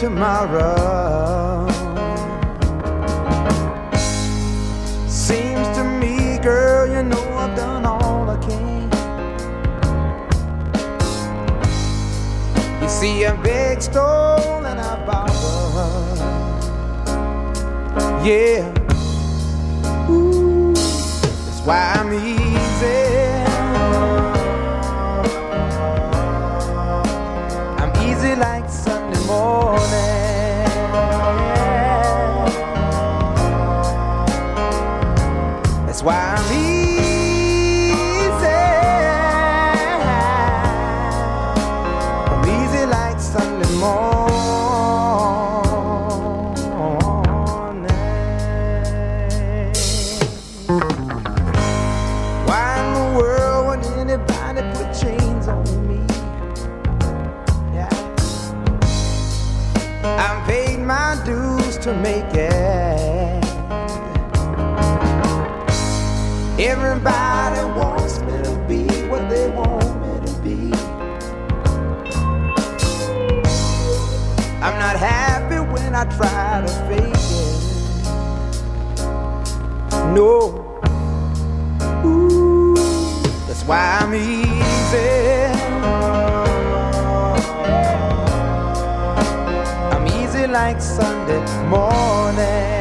tomorrow. Seems to me, girl, you know I've done all I can. You see, I big stole, and I borrowed. Yeah. Ooh, that's why I'm easy. I try to fake it. No. Ooh, that's why I'm easy. I'm easy like Sunday morning.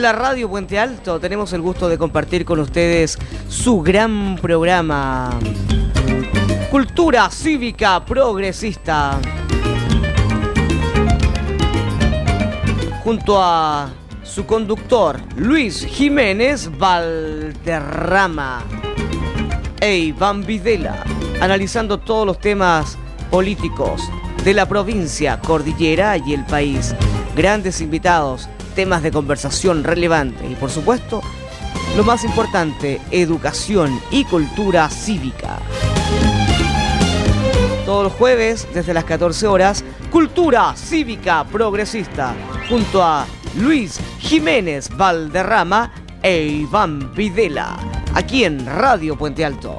En la radio Puente Alto tenemos el gusto de compartir con ustedes su gran programa. Cultura cívica progresista. Junto a su conductor Luis Jiménez Valderrama e Iván Videla, analizando todos los temas políticos de la provincia, cordillera y el país. Grandes invitados, temas de conversación relevantes y por supuesto, lo más importante, educación y cultura cívica. Todos los jueves, desde las 14 horas, Cultura Cívica Progresista, junto a Luis Jiménez Valderrama e Iván Videla, aquí en Radio Puente Alto.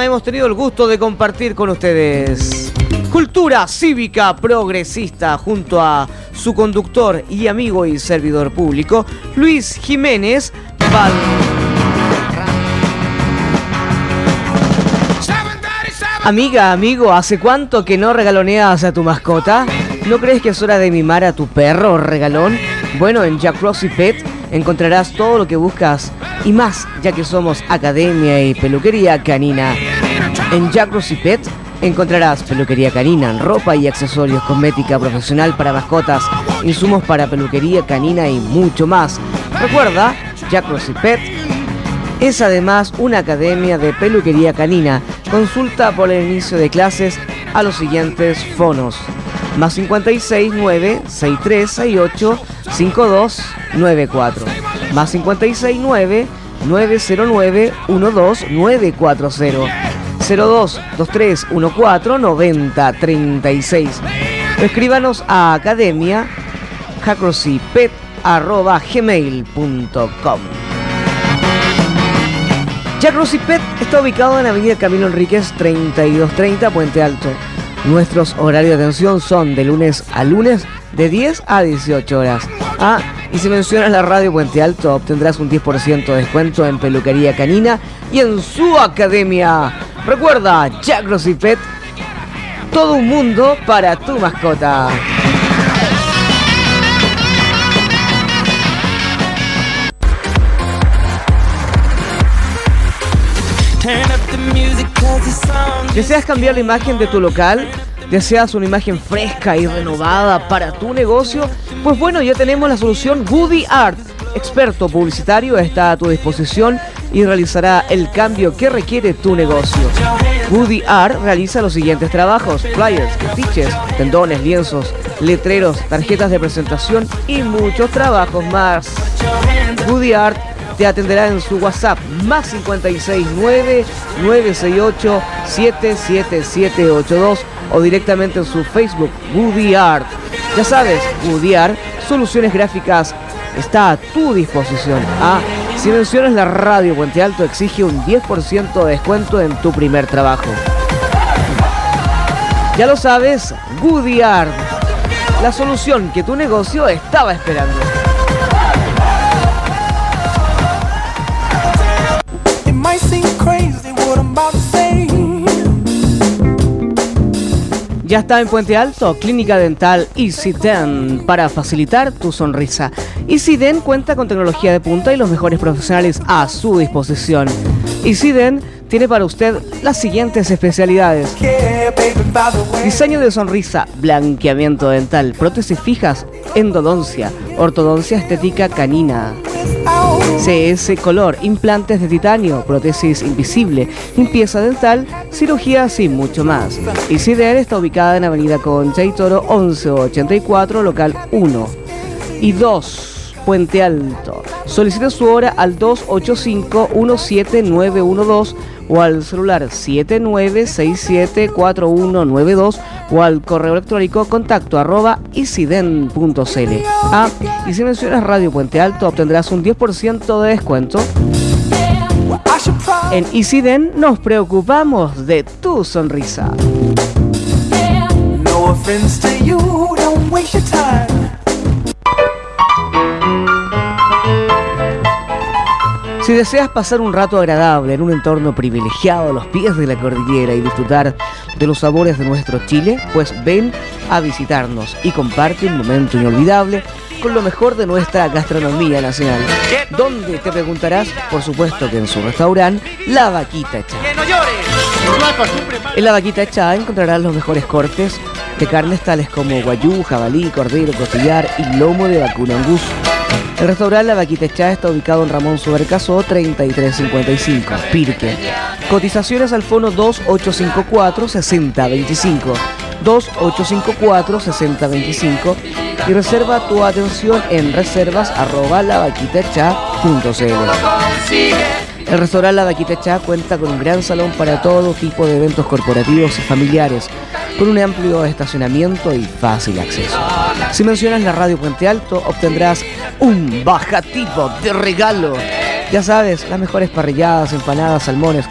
hemos tenido el gusto de compartir con ustedes. Cultura cívica progresista junto a su conductor y amigo y servidor público, Luis Jiménez Val. Amiga, amigo, ¿hace cuánto que no regaloneas a tu mascota? ¿No crees que es hora de mimar a tu perro regalón? Bueno, en Jack Rossi Pet encontrarás todo lo que buscas y más, ya que somos academia y peluquería canina. En Jack Rossi Pet encontrarás peluquería canina, ropa y accesorios, cosmética profesional para mascotas, insumos para peluquería canina y mucho más. Recuerda, Jack Rossi Pet es además una academia de peluquería canina. Consulta por el inicio de clases a los siguientes fonos. Más 56 9 6368 5294. Más 56 9 909 12940. 02 2314 90 36. O escríbanos a academia gmail.com Jack Pet está ubicado en Avenida Camilo Enríquez 3230 Puente Alto. Nuestros horarios de atención son de lunes a lunes de 10 a 18 horas. Ah, y si mencionas la radio Puente Alto obtendrás un 10% de descuento en peluquería canina y en su academia. Recuerda, Jack Rossi Pet, todo un mundo para tu mascota. ¿Deseas cambiar la imagen de tu local? ¿Deseas una imagen fresca y renovada para tu negocio? Pues bueno, ya tenemos la solución Goody Art. Experto publicitario está a tu disposición y realizará el cambio que requiere tu negocio. Goody Art realiza los siguientes trabajos: flyers, afiches, tendones, lienzos, letreros, tarjetas de presentación y muchos trabajos más. Goody Art te atenderá en su WhatsApp más 569 968 77782 o directamente en su Facebook Woody Art. Ya sabes, Woody Art, soluciones gráficas está a tu disposición. Ah, si mencionas la radio Puente Alto exige un 10% de descuento en tu primer trabajo. Ya lo sabes, Woody Art, la solución que tu negocio estaba esperando. Ya está en Puente Alto, Clínica Dental EasyDent para facilitar tu sonrisa. EasyDent cuenta con tecnología de punta y los mejores profesionales a su disposición. EasyDent tiene para usted las siguientes especialidades. Diseño de sonrisa, blanqueamiento dental, prótesis fijas, endodoncia, ortodoncia estética canina. CS Color, implantes de titanio, prótesis invisible, limpieza dental, cirugías y mucho más. Isidel está ubicada en Avenida Concha y Toro 1184, local 1 y 2. Puente Alto. Solicita su hora al 285-17912 o al celular 79674192 o al correo electrónico contacto arroba isiden.cl. Ah, y si mencionas Radio Puente Alto obtendrás un 10% de descuento. En Isiden nos preocupamos de tu sonrisa. Si deseas pasar un rato agradable en un entorno privilegiado a los pies de la cordillera y disfrutar de los sabores de nuestro Chile, pues ven a visitarnos y comparte un momento inolvidable con lo mejor de nuestra gastronomía nacional. ¿Dónde te preguntarás? Por supuesto que en su restaurante La Vaquita Chá. En La Vaquita Chá encontrarás los mejores cortes de carnes tales como guayú, jabalí, cordero, costillar y lomo de vacuno angus. El restaurante La Vaquita Chá está ubicado en Ramón Subercaso 3355, Pirque. Cotizaciones al fono 2854-6025. 2854-6025 y reserva tu atención en reservas arroba lavaquitacha.cl. El restaurante La Vaquita Chá cuenta con un gran salón para todo tipo de eventos corporativos y familiares, con un amplio estacionamiento y fácil acceso. Si mencionas la radio Puente Alto, obtendrás un bajativo de regalo. Ya sabes, las mejores parrilladas, empanadas, salmones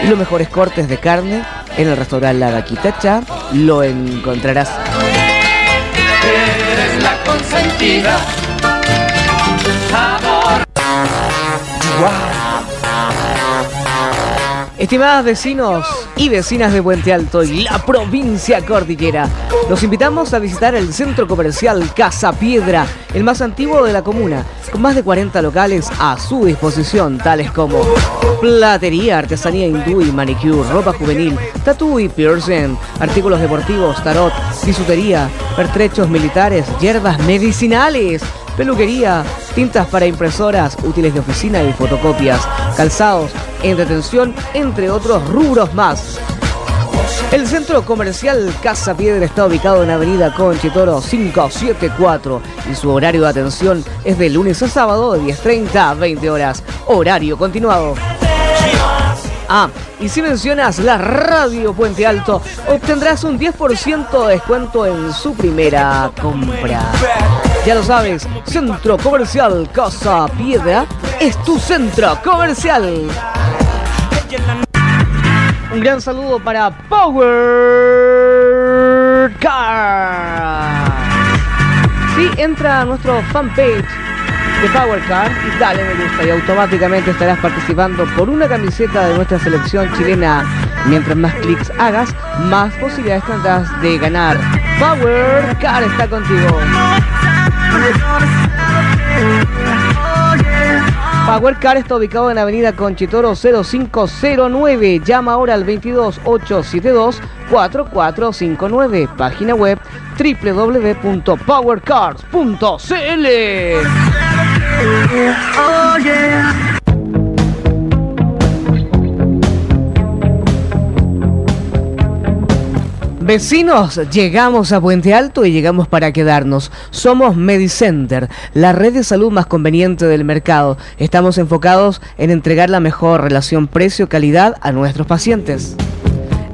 y los mejores cortes de carne en el restaurante La Vaquita Chá lo encontrarás. Estimadas vecinos y vecinas de Puente Alto y la provincia cordillera, los invitamos a visitar el centro comercial Casa Piedra, el más antiguo de la comuna, con más de 40 locales a su disposición, tales como platería, artesanía hindú y manicure, ropa juvenil, tatú y piercing, artículos deportivos, tarot, bisutería, pertrechos militares, hierbas medicinales, peluquería, tintas para impresoras, útiles de oficina y fotocopias, calzados, entretención, entre otros rubros más. El centro comercial Casa Piedra está ubicado en Avenida Conchitoro 574 y su horario de atención es de lunes a sábado de 10.30 a 20 horas. Horario continuado. Ah, y si mencionas la radio Puente Alto, obtendrás un 10% de descuento en su primera compra. Ya lo sabes, Centro Comercial Casa Piedra es tu centro comercial. Un gran saludo para Power Car. Sí, entra a nuestro fanpage de Power Car y dale me gusta y automáticamente estarás participando por una camiseta de nuestra selección chilena. Mientras más clics hagas, más posibilidades tendrás de ganar. Power Car está contigo. Power Car está ubicado en Avenida Conchitoro 0509. Llama ahora al 22 872 4459. Página web www.powercars.cl. Vecinos, llegamos a Puente Alto y llegamos para quedarnos. Somos Medicenter, la red de salud más conveniente del mercado. Estamos enfocados en entregar la mejor relación precio-calidad a nuestros pacientes.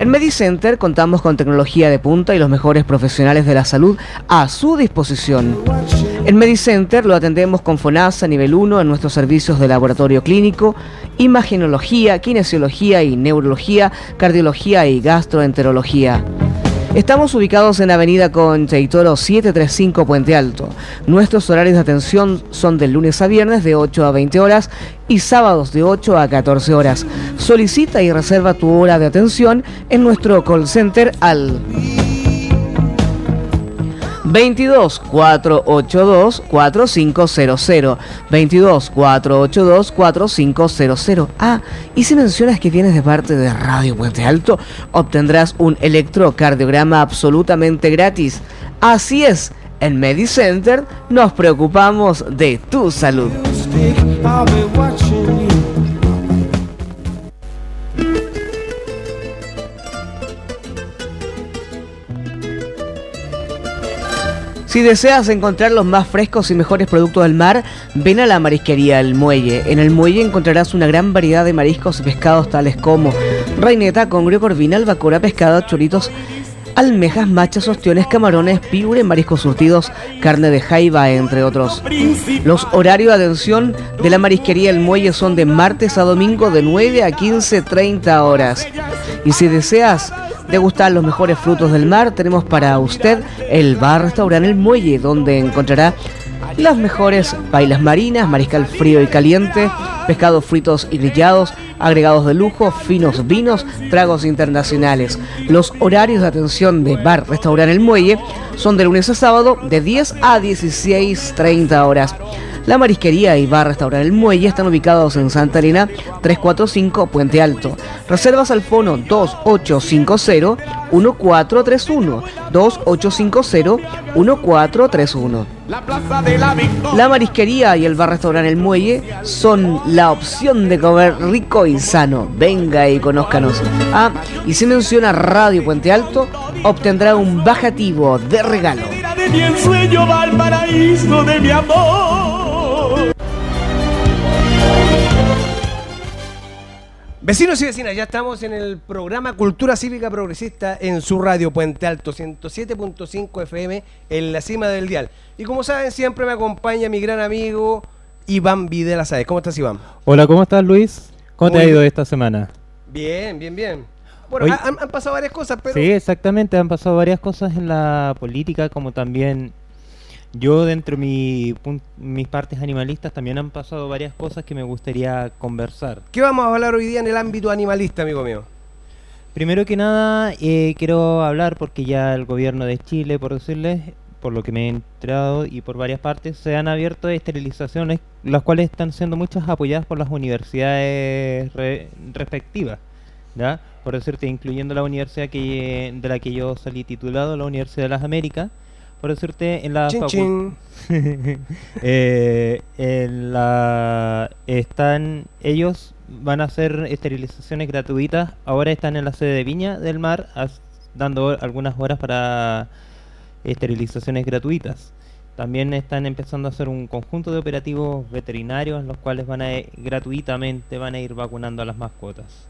En Medicenter contamos con tecnología de punta y los mejores profesionales de la salud a su disposición. En Medicenter lo atendemos con FONASA nivel 1 en nuestros servicios de laboratorio clínico, imagenología, kinesiología y neurología, cardiología y gastroenterología. Estamos ubicados en Avenida Concheitoro 735 Puente Alto. Nuestros horarios de atención son de lunes a viernes de 8 a 20 horas y sábados de 8 a 14 horas. Solicita y reserva tu hora de atención en nuestro call center al 22 482 4500 22 482 4500 Ah, y si mencionas que vienes de parte de Radio Puente Alto, obtendrás un electrocardiograma absolutamente gratis. Así es, en Medicenter nos preocupamos de tu salud. Si deseas encontrar los más frescos y mejores productos del mar, ven a la marisquería El Muelle. En el muelle encontrarás una gran variedad de mariscos y pescados tales como reineta, congrio, corvina, albacora, pescado, choritos, almejas, machas, ostiones, camarones, piure, mariscos surtidos, carne de jaiba, entre otros. Los horarios de atención de la marisquería El Muelle son de martes a domingo de 9 a 15.30 horas. Y si deseas degustar los mejores frutos del mar, tenemos para usted el bar restaurante El Muelle, donde encontrará las mejores bailas marinas, mariscal frío y caliente, pescados fritos y grillados, agregados de lujo, finos vinos, tragos internacionales. Los horarios de atención de bar restaurante El Muelle son de lunes a sábado de 10 a 16.30 horas. La marisquería y bar restaurante El Muelle están ubicados en Santa Elena 345 Puente Alto. Reservas al fono 2850-1431. 2850-1431. La marisquería y el bar restaurante El Muelle son la opción de comer rico y sano. Venga y conózcanos. Ah, y si menciona Radio Puente Alto, obtendrá un bajativo de regalo. De mi ensueño va al paraíso de mi amor. Vecinos y vecinas, ya estamos en el programa Cultura Cívica Progresista en su radio Puente Alto 107.5 FM en la cima del dial. Y como saben, siempre me acompaña mi gran amigo Iván Videla Sáez. ¿Cómo estás, Iván? Hola, ¿cómo estás, Luis? ¿Cómo te ha ido esta semana? Bien, bien, bien. Bueno, han, han pasado varias cosas, pero Sí, exactamente, han pasado varias cosas en la política, como también yo dentro de mi, mis partes animalistas también han pasado varias cosas que me gustaría conversar. ¿qué vamos a hablar hoy día en el ámbito animalista, amigo mío? Primero que nada, eh, quiero hablar porque ya el gobierno de Chile, por decirles, por lo que me he enterado y por varias partes, se han abierto esterilizaciones, las cuales están siendo muchas apoyadas por las universidades re- respectivas. ¿ya? Por decirte, incluyendo la universidad que, de la que yo salí titulado, la Universidad de las Américas. Por decirte, en la Chin, facu- chin. Eh, en la están ellos van a hacer esterilizaciones gratuitas. Ahora están en la sede de Viña del Mar as- dando algunas horas para esterilizaciones gratuitas. También están empezando a hacer un conjunto de operativos veterinarios en los cuales van a eh, gratuitamente van a ir vacunando a las mascotas.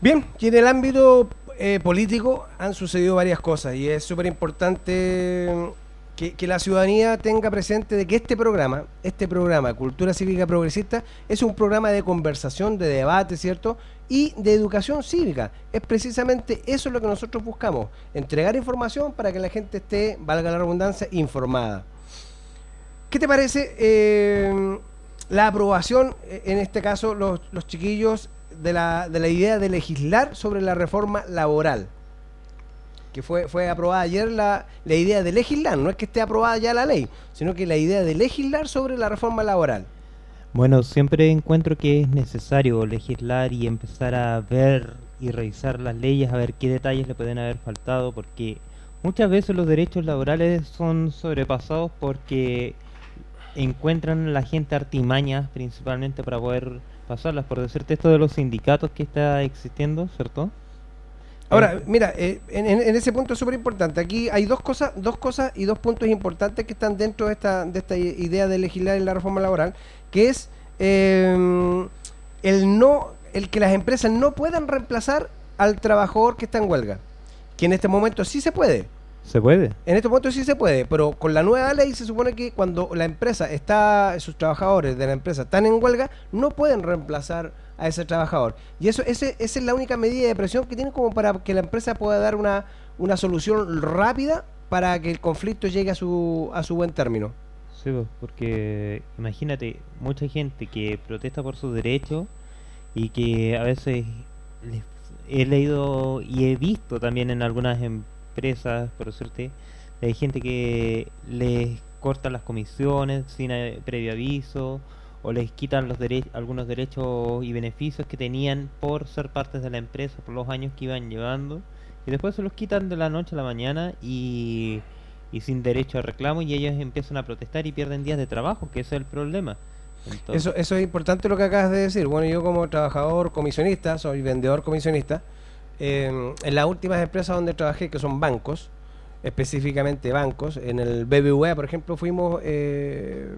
Bien, y en el ámbito eh, político han sucedido varias cosas y es súper importante que, que la ciudadanía tenga presente de que este programa, este programa Cultura Cívica Progresista, es un programa de conversación, de debate, ¿cierto? Y de educación cívica. Es precisamente eso lo que nosotros buscamos, entregar información para que la gente esté, valga la redundancia, informada. ¿Qué te parece eh, la aprobación, eh, en este caso, los chiquillos, de la, de la idea de legislar sobre la reforma laboral? Que fue, fue aprobada ayer la, la idea de legislar, no es que esté aprobada ya la ley, sino que la idea de legislar sobre la reforma laboral. Bueno, siempre encuentro que es necesario legislar y empezar a ver y revisar las leyes, a ver qué detalles le pueden haber faltado, porque muchas veces los derechos laborales son sobrepasados porque encuentran la gente artimañas principalmente para poder pasarlas. Por decirte esto de los sindicatos que está existiendo, ¿cierto? Ahora, Eh, mira, eh, en, en- ese punto es súper importante. Aquí hay dos cosas, dos cosas y dos puntos importantes que están dentro de esta, de esta idea de legislar en la reforma laboral, que es eh, el no, el que las empresas no puedan reemplazar al trabajador que está en huelga. Que en este momento sí se puede. ¿Se puede? En este momento sí se puede, pero con la nueva ley se supone que cuando la empresa está, sus trabajadores de la empresa están en huelga, no pueden reemplazar a ese trabajador. Y eso, ese, esa es la única medida de presión que tienen como para que la empresa pueda dar una, una solución rápida para que el conflicto llegue a su, a su buen término. Sí, pues, porque imagínate, mucha gente que protesta por sus derechos y que a veces les- he leído y he visto también en algunas empresas, por decirte, hay gente que les cortan las comisiones sin eh, previo aviso o les quitan los dere- algunos derechos y beneficios que tenían por ser partes de la empresa, por los años que iban llevando y después se los quitan de la noche a la mañana y y sin derecho a reclamo y ellos empiezan a protestar y pierden días de trabajo, que ese es el problema. Eso, eso es importante lo que acabas de decir. Bueno, yo como trabajador comisionista, soy vendedor comisionista, eh, en las últimas empresas donde trabajé, que son bancos, específicamente bancos, en el BBVA, por ejemplo, fuimos, eh,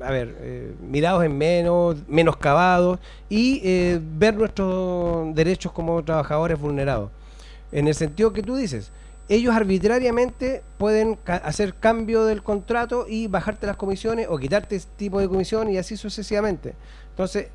a ver, eh, mirados en menos, menoscabados y eh, ver nuestros derechos como trabajadores vulnerados. En el sentido que tú dices, ellos arbitrariamente pueden hacer cambio del contrato y bajarte las comisiones o quitarte ese tipo de comisión y así sucesivamente. Entonces,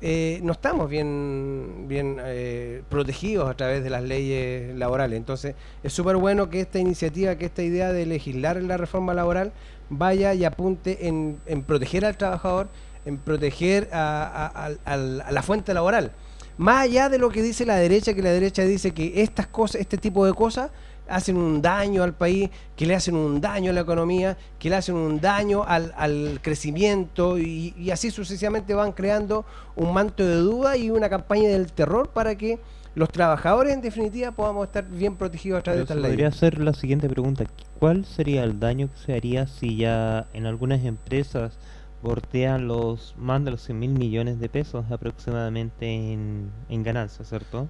eh, no estamos bien, bien eh, protegidos a través de las leyes laborales. Entonces, es súper bueno que esta iniciativa, que esta idea de legislar la reforma laboral vaya y apunte en, en proteger al trabajador, en proteger a, a- a la fuente laboral. Más allá de lo que dice la derecha, que la derecha dice que estas cosas, este tipo de cosas hacen un daño al país, que le hacen un daño a la economía, que le hacen un daño al, al crecimiento y, y así sucesivamente van creando un manto de duda y una campaña del terror para que los trabajadores en definitiva podamos estar bien protegidos a través pero de se estas podría hacer la siguiente pregunta. ¿Cuál sería el daño que se haría si ya en algunas empresas bordean los más de los 100 mil millones de pesos aproximadamente en, en ganancias, ¿cierto?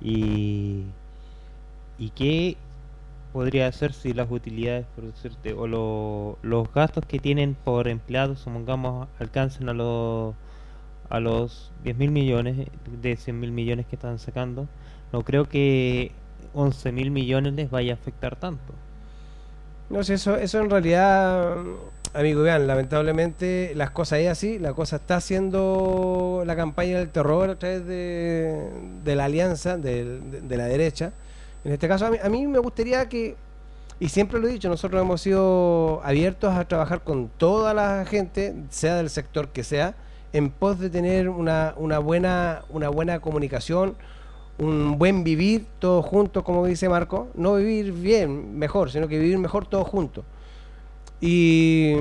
Y, y qué podría hacer si las utilidades, por decirte, o lo- los gastos que tienen por empleados, supongamos, alcancen a los a los 10 mil millones de 100 mil millones que están sacando, no creo que 11 mil millones les vaya a afectar tanto. No sé, eso, eso en realidad, amigo, vean, lamentablemente las cosas es así, la cosa está haciendo la campaña del terror a través de, de la alianza, de, de la derecha. En este caso, a mí, a me gustaría que, y siempre lo he dicho, nosotros hemos sido abiertos a trabajar con toda la gente, sea del sector que sea, en pos de tener una, una, buena, una buena comunicación, un buen vivir todos juntos, como dice Marco. No vivir bien, mejor, sino que vivir mejor todos juntos. Y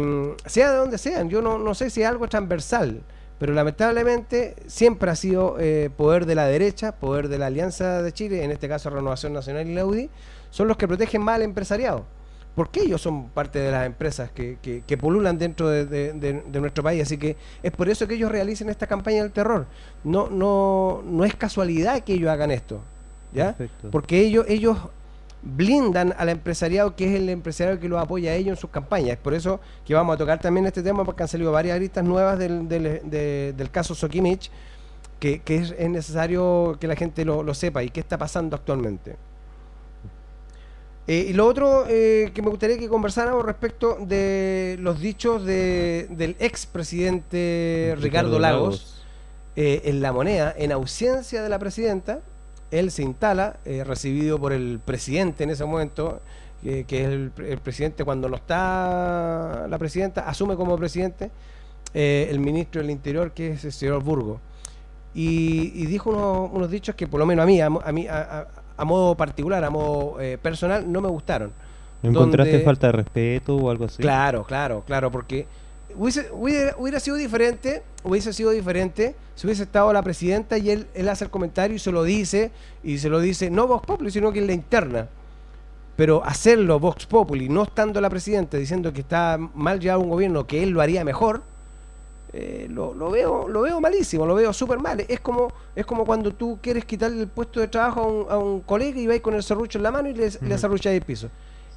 sea de donde sean, yo no, no sé si es algo transversal, pero lamentablemente siempre ha sido eh, poder de la derecha, poder de la Alianza de Chile, en este caso Renovación Nacional y la UDI, son los que protegen más al empresariado. Porque ellos son parte de las empresas que, que, que pululan dentro de, de- de- de nuestro país. Así que es por eso que ellos realicen esta campaña del terror. No, no, no es casualidad que ellos hagan esto. ¿ya? Perfecto. Porque ellos, ellos blindan al empresariado, que es el empresariado que los apoya a ellos en sus campañas. Es por eso que vamos a tocar también este tema, porque han salido varias aristas nuevas del, del, de- del caso Sokimich, que, que es, es necesario que la gente lo, lo sepa y qué está pasando actualmente. Eh, y lo otro eh, que me gustaría que conversáramos respecto de los dichos de, del expresidente Ricardo Lagos eh, en la moneda, en ausencia de la presidenta, él se instala, eh, recibido por el presidente en ese momento, eh, que es el, pre- el presidente cuando no está la presidenta, asume como presidente eh, el ministro del Interior, que es el señor Burgo. Y, y dijo unos, unos dichos que por lo menos a mí, a, mí, a, modo particular, a modo personal, no me gustaron. ¿Encontraste donde- falta de respeto o algo así? Claro, claro, claro, porque hubiese, hubiera, hubiera sido diferente, hubiese sido diferente si hubiese estado la presidenta y él, él hace el comentario y se lo dice, y se lo dice no Vox Populi, sino que en la interna. Pero hacerlo Vox Populi, no estando la presidenta diciendo que está mal llevado un gobierno, que él lo haría mejor, eh, lo, lo veo lo veo malísimo, lo veo súper mal. Es como es como cuando tú quieres quitarle el puesto de trabajo a un, a un colega y vais con el serrucho en la mano y le, serrucháis el piso.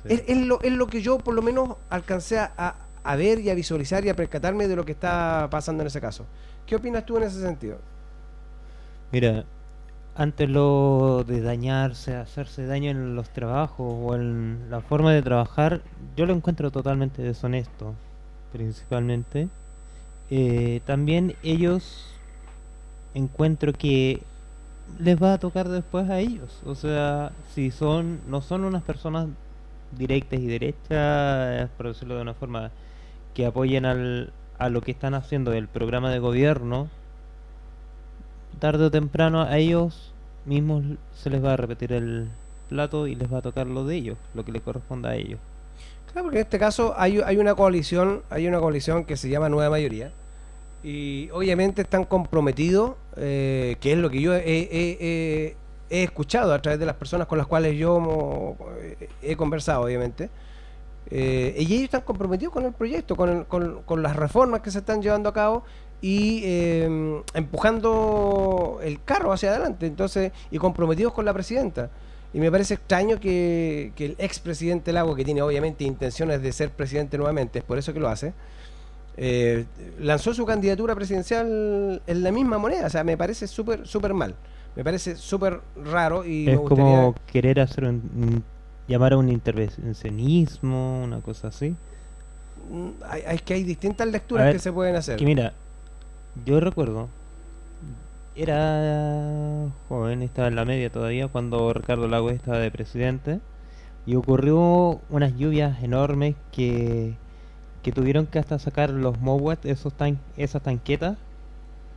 Sí. Es, es lo, es lo que yo por lo menos alcancé a, a- ver y a visualizar y a percatarme de lo que está pasando en ese caso. ¿Qué opinas tú en ese sentido? Mira, antes lo de dañarse, hacerse daño en los trabajos o en la forma de trabajar, yo lo encuentro totalmente deshonesto, principalmente. Eh, también ellos encuentro que les va a tocar después a ellos. O sea, si son, no son unas personas directas y derechas, por decirlo de una forma, que apoyen al, a lo que están haciendo del programa de gobierno, tarde o temprano a ellos mismos se les va a repetir el plato y les va a tocar lo de ellos, lo que les corresponda a ellos. Claro, porque en este caso hay, hay una coalición, hay una coalición que se llama Nueva Mayoría y obviamente están comprometidos, eh, que es lo que yo he, escuchado a través de las personas con las cuales yo eh, he conversado, obviamente. Eh, y ellos están comprometidos con el proyecto, con, el- con- con las reformas que se están llevando a cabo y eh, empujando el carro hacia adelante, entonces y comprometidos con la presidenta. Y me parece extraño que, que el expresidente Lago, que tiene obviamente intenciones de ser presidente nuevamente, es por eso que lo hace, eh, lanzó su candidatura presidencial en la misma moneda. O sea, me parece súper súper mal. Me parece súper raro y me es gustaría... como querer hacer un- llamar a un intervencionismo, una cosa así. Mm, hay, hay que hay distintas lecturas ver, que se pueden hacer. Que mira, yo recuerdo, era joven, estaba en la media todavía cuando Ricardo Lagos estaba de presidente y ocurrió unas lluvias enormes que, que tuvieron que hasta sacar los Mowat, esos tan, esas tanquetas,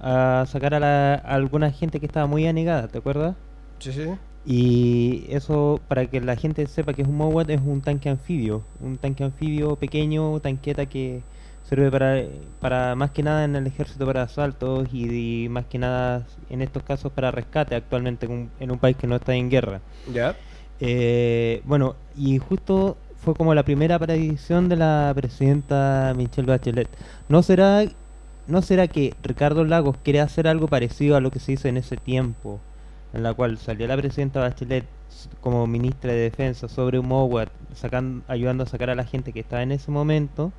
a sacar a, la- a alguna gente que estaba muy anegada, ¿te acuerdas? Sí, sí. Y eso, para que la gente sepa que es un Mowat, es un tanque anfibio. Un tanque anfibio pequeño, tanqueta que sirve para, para más que nada en el ejército para asaltos y, y más que nada en estos casos para rescate actualmente en un, en un país que no está en guerra. Ya. Eh, bueno, y justo fue como la primera aparición de la presidenta Michelle Bachelet. ¿No será, ¿No será que Ricardo Lagos quiere hacer algo parecido a lo que se hizo en ese tiempo, en la cual salió la presidenta Bachelet como ministra de Defensa sobre un MOWAT, sacan, ayudando a sacar a la gente que estaba en ese momento?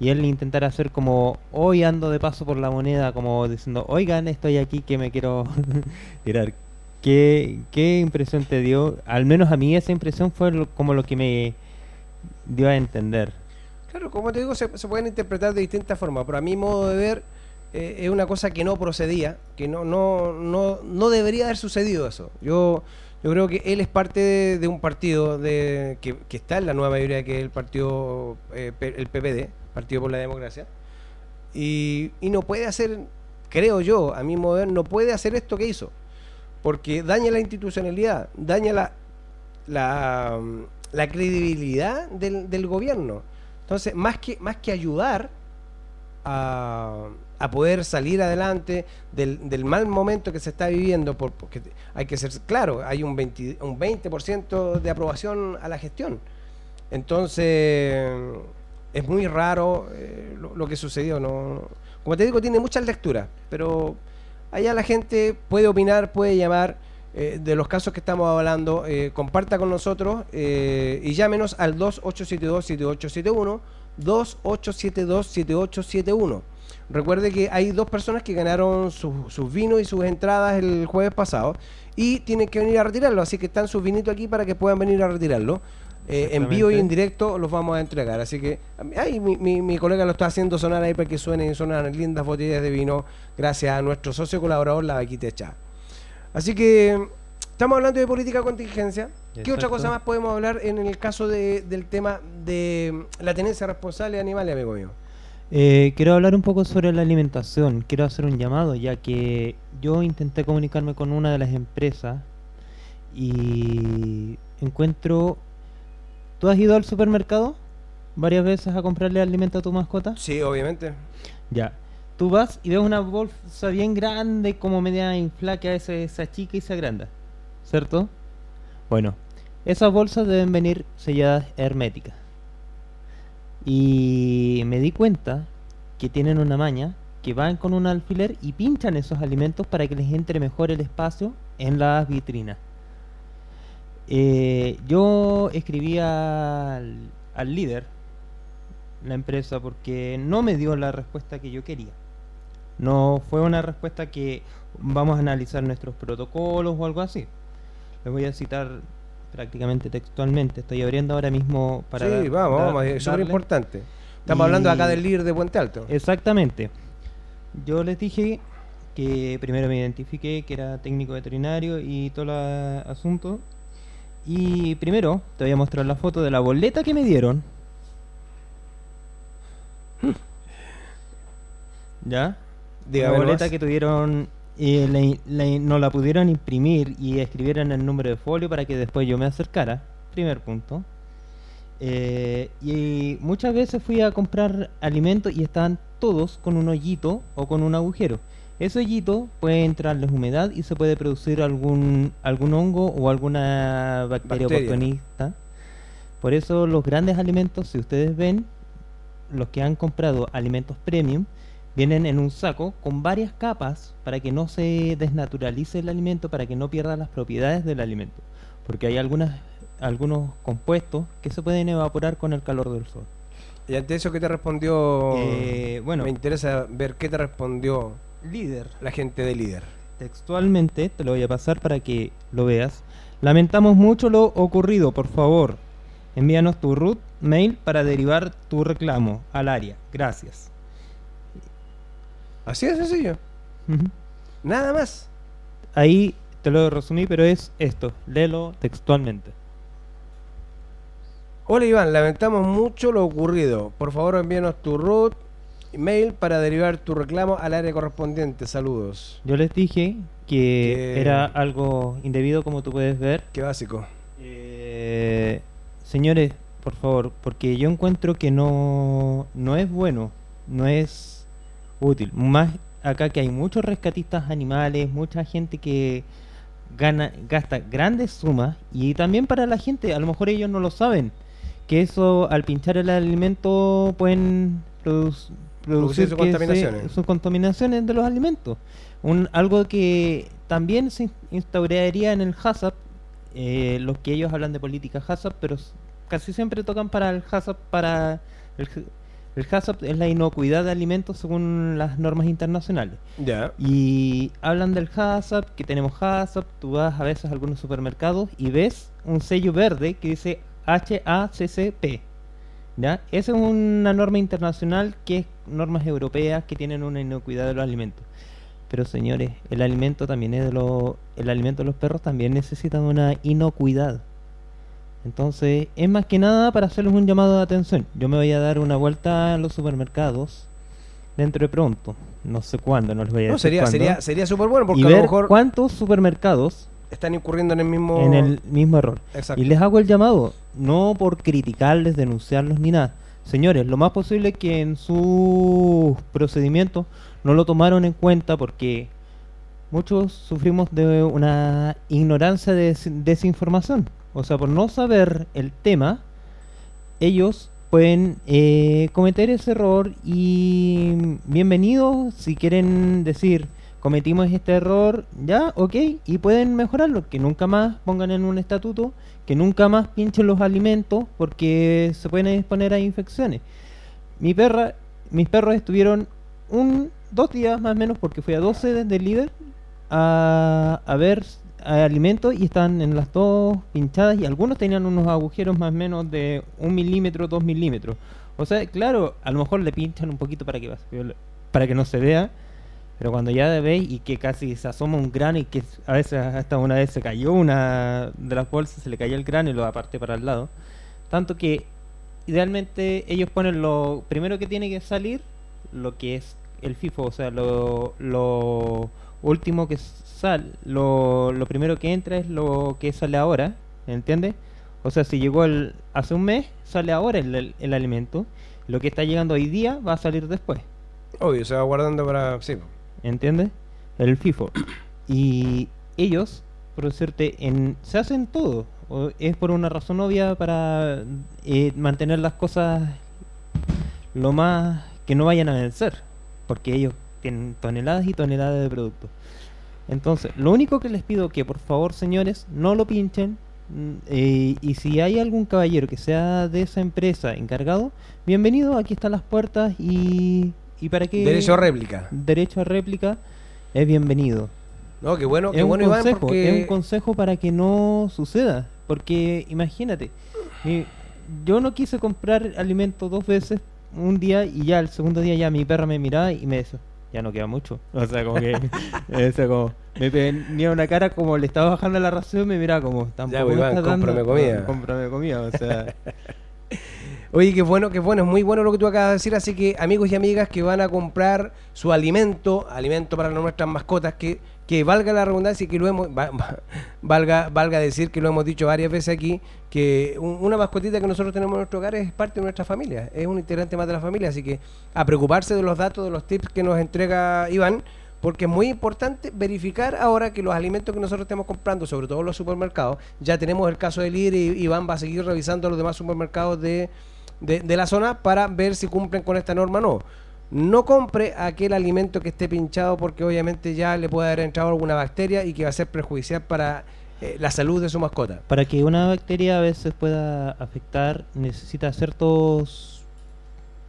Y él intentar hacer como, hoy ando de paso por la moneda, como diciendo, oigan, estoy aquí que me quiero tirar. ¿Qué, ¿Qué impresión te dio? Al menos a mí esa impresión fue lo- como lo que me dio a entender. Claro, como te digo, se, se pueden interpretar de distintas formas, pero a mi modo de ver eh, es una cosa que no procedía, que no, no, no, no debería haber sucedido eso. Yo, yo creo que él es parte de, un partido de, que, que está en la nueva mayoría, que es el partido, eh, el PPD, Partido por la Democracia, y, y no puede hacer, creo yo, a mi modo no puede hacer esto que hizo, porque daña la institucionalidad, daña la, la, la credibilidad del, del gobierno. Entonces, más que, más que ayudar a, a poder salir adelante del, del mal momento que se está viviendo, por, porque hay que ser claro, hay un 20%, un 20 de aprobación a la gestión. Entonces, es muy raro eh, lo, que sucedió. ¿no? Como te digo, tiene muchas lecturas, pero allá la gente puede opinar, puede llamar eh, de los casos que estamos hablando, eh, comparta con nosotros y llámenos al 2872-7871, 2872-7871. Recuerde que hay dos personas que ganaron sus- sus vinos y sus entradas el jueves pasado y tienen que venir a retirarlo, así que están sus vinitos aquí para que puedan venir a retirarlo. Eh, en vivo y en directo los vamos a entregar, así que ay, mi, mi- mi colega lo está haciendo sonar ahí para que suenen, sonan lindas botellas de vino gracias a nuestro socio colaborador, la Vaquita Chá. Así que estamos hablando de política contingencia. ¿Qué otra cosa más podemos hablar en el caso de- del tema de la tenencia responsable de animales, amigo mío? Eh, quiero hablar un poco sobre la alimentación. Quiero hacer un llamado, ya que yo intenté comunicarme con una de las empresas y encuentro... ¿Tú has ido al supermercado varias veces a comprarle alimento a tu mascota? Sí, obviamente. Ya. Tú vas y ves una bolsa bien grande, como media inflada, que a veces se achica y se agranda. ¿Cierto? Bueno, esas bolsas deben venir selladas herméticas. Y me di cuenta que tienen una maña que van con un alfiler y pinchan esos alimentos para que les entre mejor el espacio en las vitrinas. Eh, yo escribí al, al líder, la empresa, porque no me dio la respuesta que yo quería. No fue una respuesta que vamos a analizar nuestros protocolos o algo así. Les voy a citar prácticamente textualmente. Estoy abriendo ahora mismo para. sí, dar- vamos, dar- vamos, es súper importante. Estamos Y- hablando acá del líder de Puente Alto. Exactamente. Yo les dije que primero me identifiqué que era técnico veterinario y todo el asunto. Y primero te voy a mostrar la foto de la boleta que me dieron. ¿Ya? Dígame la boleta que tuvieron, eh, la- la- no la pudieron imprimir y escribieran el número de folio para que después yo me acercara. Primer punto. Eh, y muchas veces fui a comprar alimentos y estaban todos con un hoyito o con un agujero. Ese hoyito puede entrarles humedad y se puede producir algún, algún hongo o alguna bacteria, Bacteria. oportunista. Por eso los grandes alimentos, si ustedes ven, los que han comprado alimentos premium, vienen en un saco con varias capas para que no se desnaturalice el alimento, para que no pierda las propiedades del alimento. Porque hay algunas, algunos compuestos que se pueden evaporar con el calor del sol. Y ante eso, ¿qué te respondió? Eh, bueno, Me interesa ver qué te respondió líder, la gente de líder. textualmente, te lo voy a pasar para que lo veas. Lamentamos mucho lo ocurrido, por favor. Envíanos tu root mail para derivar tu reclamo al área. Gracias. Así de sencillo. Nada más. Ahí te lo resumí, pero es esto. Léelo textualmente. Hola Iván, lamentamos mucho lo ocurrido. Por favor envíanos tu root, email para derivar tu reclamo al área correspondiente. Saludos. Yo les dije que Que- era algo indebido, como tú puedes ver. Qué básico. Eh, señores, por favor, porque yo encuentro que no, no es bueno, no es útil. Más acá que hay muchos rescatistas animales, mucha gente que gana, gasta grandes sumas y también para la gente, a lo mejor ellos no lo saben, que eso al pinchar el alimento pueden produc- Producir producir sus se- contaminaciones. sus contaminaciones de los alimentos. Un, algo que también se instauraría en el HACCP, eh, los que ellos hablan de política HACCP, pero casi siempre tocan para el HACCP, para el, el HACCP es la inocuidad de alimentos según las normas internacionales. Ya. Y hablan del HACCP, que tenemos HACCP, tú vas a veces a algunos supermercados y ves un sello verde que dice HACCP. ¿Ya? Esa es una norma internacional que es normas europeas que tienen una inocuidad de los alimentos. Pero señores, el alimento también es de los el alimento de los perros también necesita una inocuidad. Entonces, es más que nada para hacerles un llamado de atención. Yo me voy a dar una vuelta a los supermercados dentro de pronto. No sé cuándo, no les voy a No, decir sería cuándo. sería sería súper bueno porque y a lo mejor cuántos supermercados están incurriendo en el mismo en el mismo error. Exacto. Y les hago el llamado, no por criticarles, denunciarlos ni nada. Señores, lo más posible es que en sus procedimientos no lo tomaron en cuenta porque muchos sufrimos de una ignorancia de des- desinformación. O sea, por no saber el tema, ellos pueden eh, cometer ese error y bienvenidos si quieren decir cometimos este error, ya, ok, y pueden mejorarlo, que nunca más pongan en un estatuto, que nunca más pinchen los alimentos porque se pueden exponer a infecciones. Mi perra, mis perros estuvieron un, dos días más o menos, porque fui a dos sedes del líder a, ver alimentos y estaban en las dos pinchadas y algunos tenían unos agujeros más o menos de un milímetro, dos milímetros. O sea, claro, a lo mejor le pinchan un poquito para que, para que no se vea, pero cuando ya veis y que casi se asoma un grano y que a veces hasta una vez se cayó una de las bolsas, se le cayó el grano y lo aparte para el lado. Tanto que idealmente ellos ponen lo primero que tiene que salir, lo que es el FIFO, o sea, lo último que sale, lo, lo primero que entra es lo que sale ahora, ¿entiendes? O sea, si llegó el, hace un mes, sale ahora el, el- el alimento. Lo que está llegando hoy día va a salir después. Obvio, se va guardando para. Sí. ¿entiendes? El FIFO. Y ellos, por decirte, en, se hacen todo. O es por una razón obvia para eh, mantener las cosas lo más que no vayan a vencer. Porque ellos tienen toneladas y toneladas de productos. Entonces, lo único que les pido que por favor, señores, no lo pinchen. mm, eh, y si hay algún caballero que sea de esa empresa encargado, bienvenido, aquí están las puertas y, y para que... Derecho a réplica. Derecho a réplica es bienvenido. No, qué bueno, es, un bueno, Iván, consejo, porque. es un consejo para que no suceda. Porque imagínate, mi- yo no quise comprar alimento dos veces un día y ya el segundo día ya mi perra me miraba y me decía, ya no queda mucho. O sea, como que, o sea, como, me ponía una cara como le estaba bajando la ración, me miraba como, tampoco pues, me dando- cómprame comida". No, cómprame comida, o sea, Oye, qué bueno, qué bueno, es muy bueno lo que tú acabas de decir, así que amigos y amigas que van a comprar su alimento, alimento para nuestras mascotas, que, que valga la redundancia y que lo hemos, va- va- valga, valga decir que lo hemos dicho varias veces aquí, que un- una mascotita que nosotros tenemos en nuestro hogar es parte de nuestra familia, es un integrante más de la familia, así que a preocuparse de los datos, de los tips que nos entrega Iván, porque es muy importante verificar ahora que los alimentos que nosotros estemos comprando, sobre todo los supermercados, ya tenemos el caso de líder y Iván va a seguir revisando los demás supermercados de, de, de la zona para ver si cumplen con esta norma o no. No compre aquel alimento que esté pinchado porque obviamente ya le puede haber entrado alguna bacteria y que va a ser perjudicial para eh, la salud de su mascota. para que una bacteria a veces pueda afectar, necesita ciertos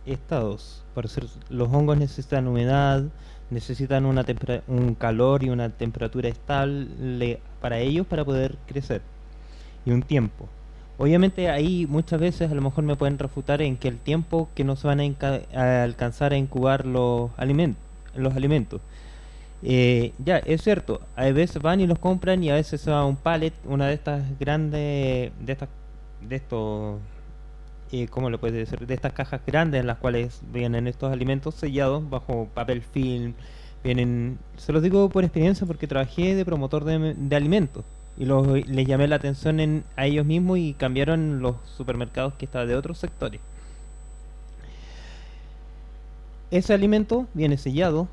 estados. Por decir, los hongos necesitan humedad, necesitan una un calor y una temperatura estable para ellos para poder crecer. Y un tiempo. Obviamente ahí muchas veces a lo mejor me pueden refutar en que el tiempo que no se van a, a alcanzar a incubar los alimentos, los alimentos. Eh, ya, es cierto, a veces van y los compran y a veces se va un pallet, una de estas grandes, de estas, de estos, eh, ¿cómo le puedes decir? De estas cajas grandes en las cuales vienen estos alimentos sellados bajo papel film, vienen, se los digo por experiencia porque trabajé de promotor de alimentos y los, les llamé la atención en, a ellos mismos y cambiaron los supermercados que estaban de otros sectores. Ese alimento viene sellado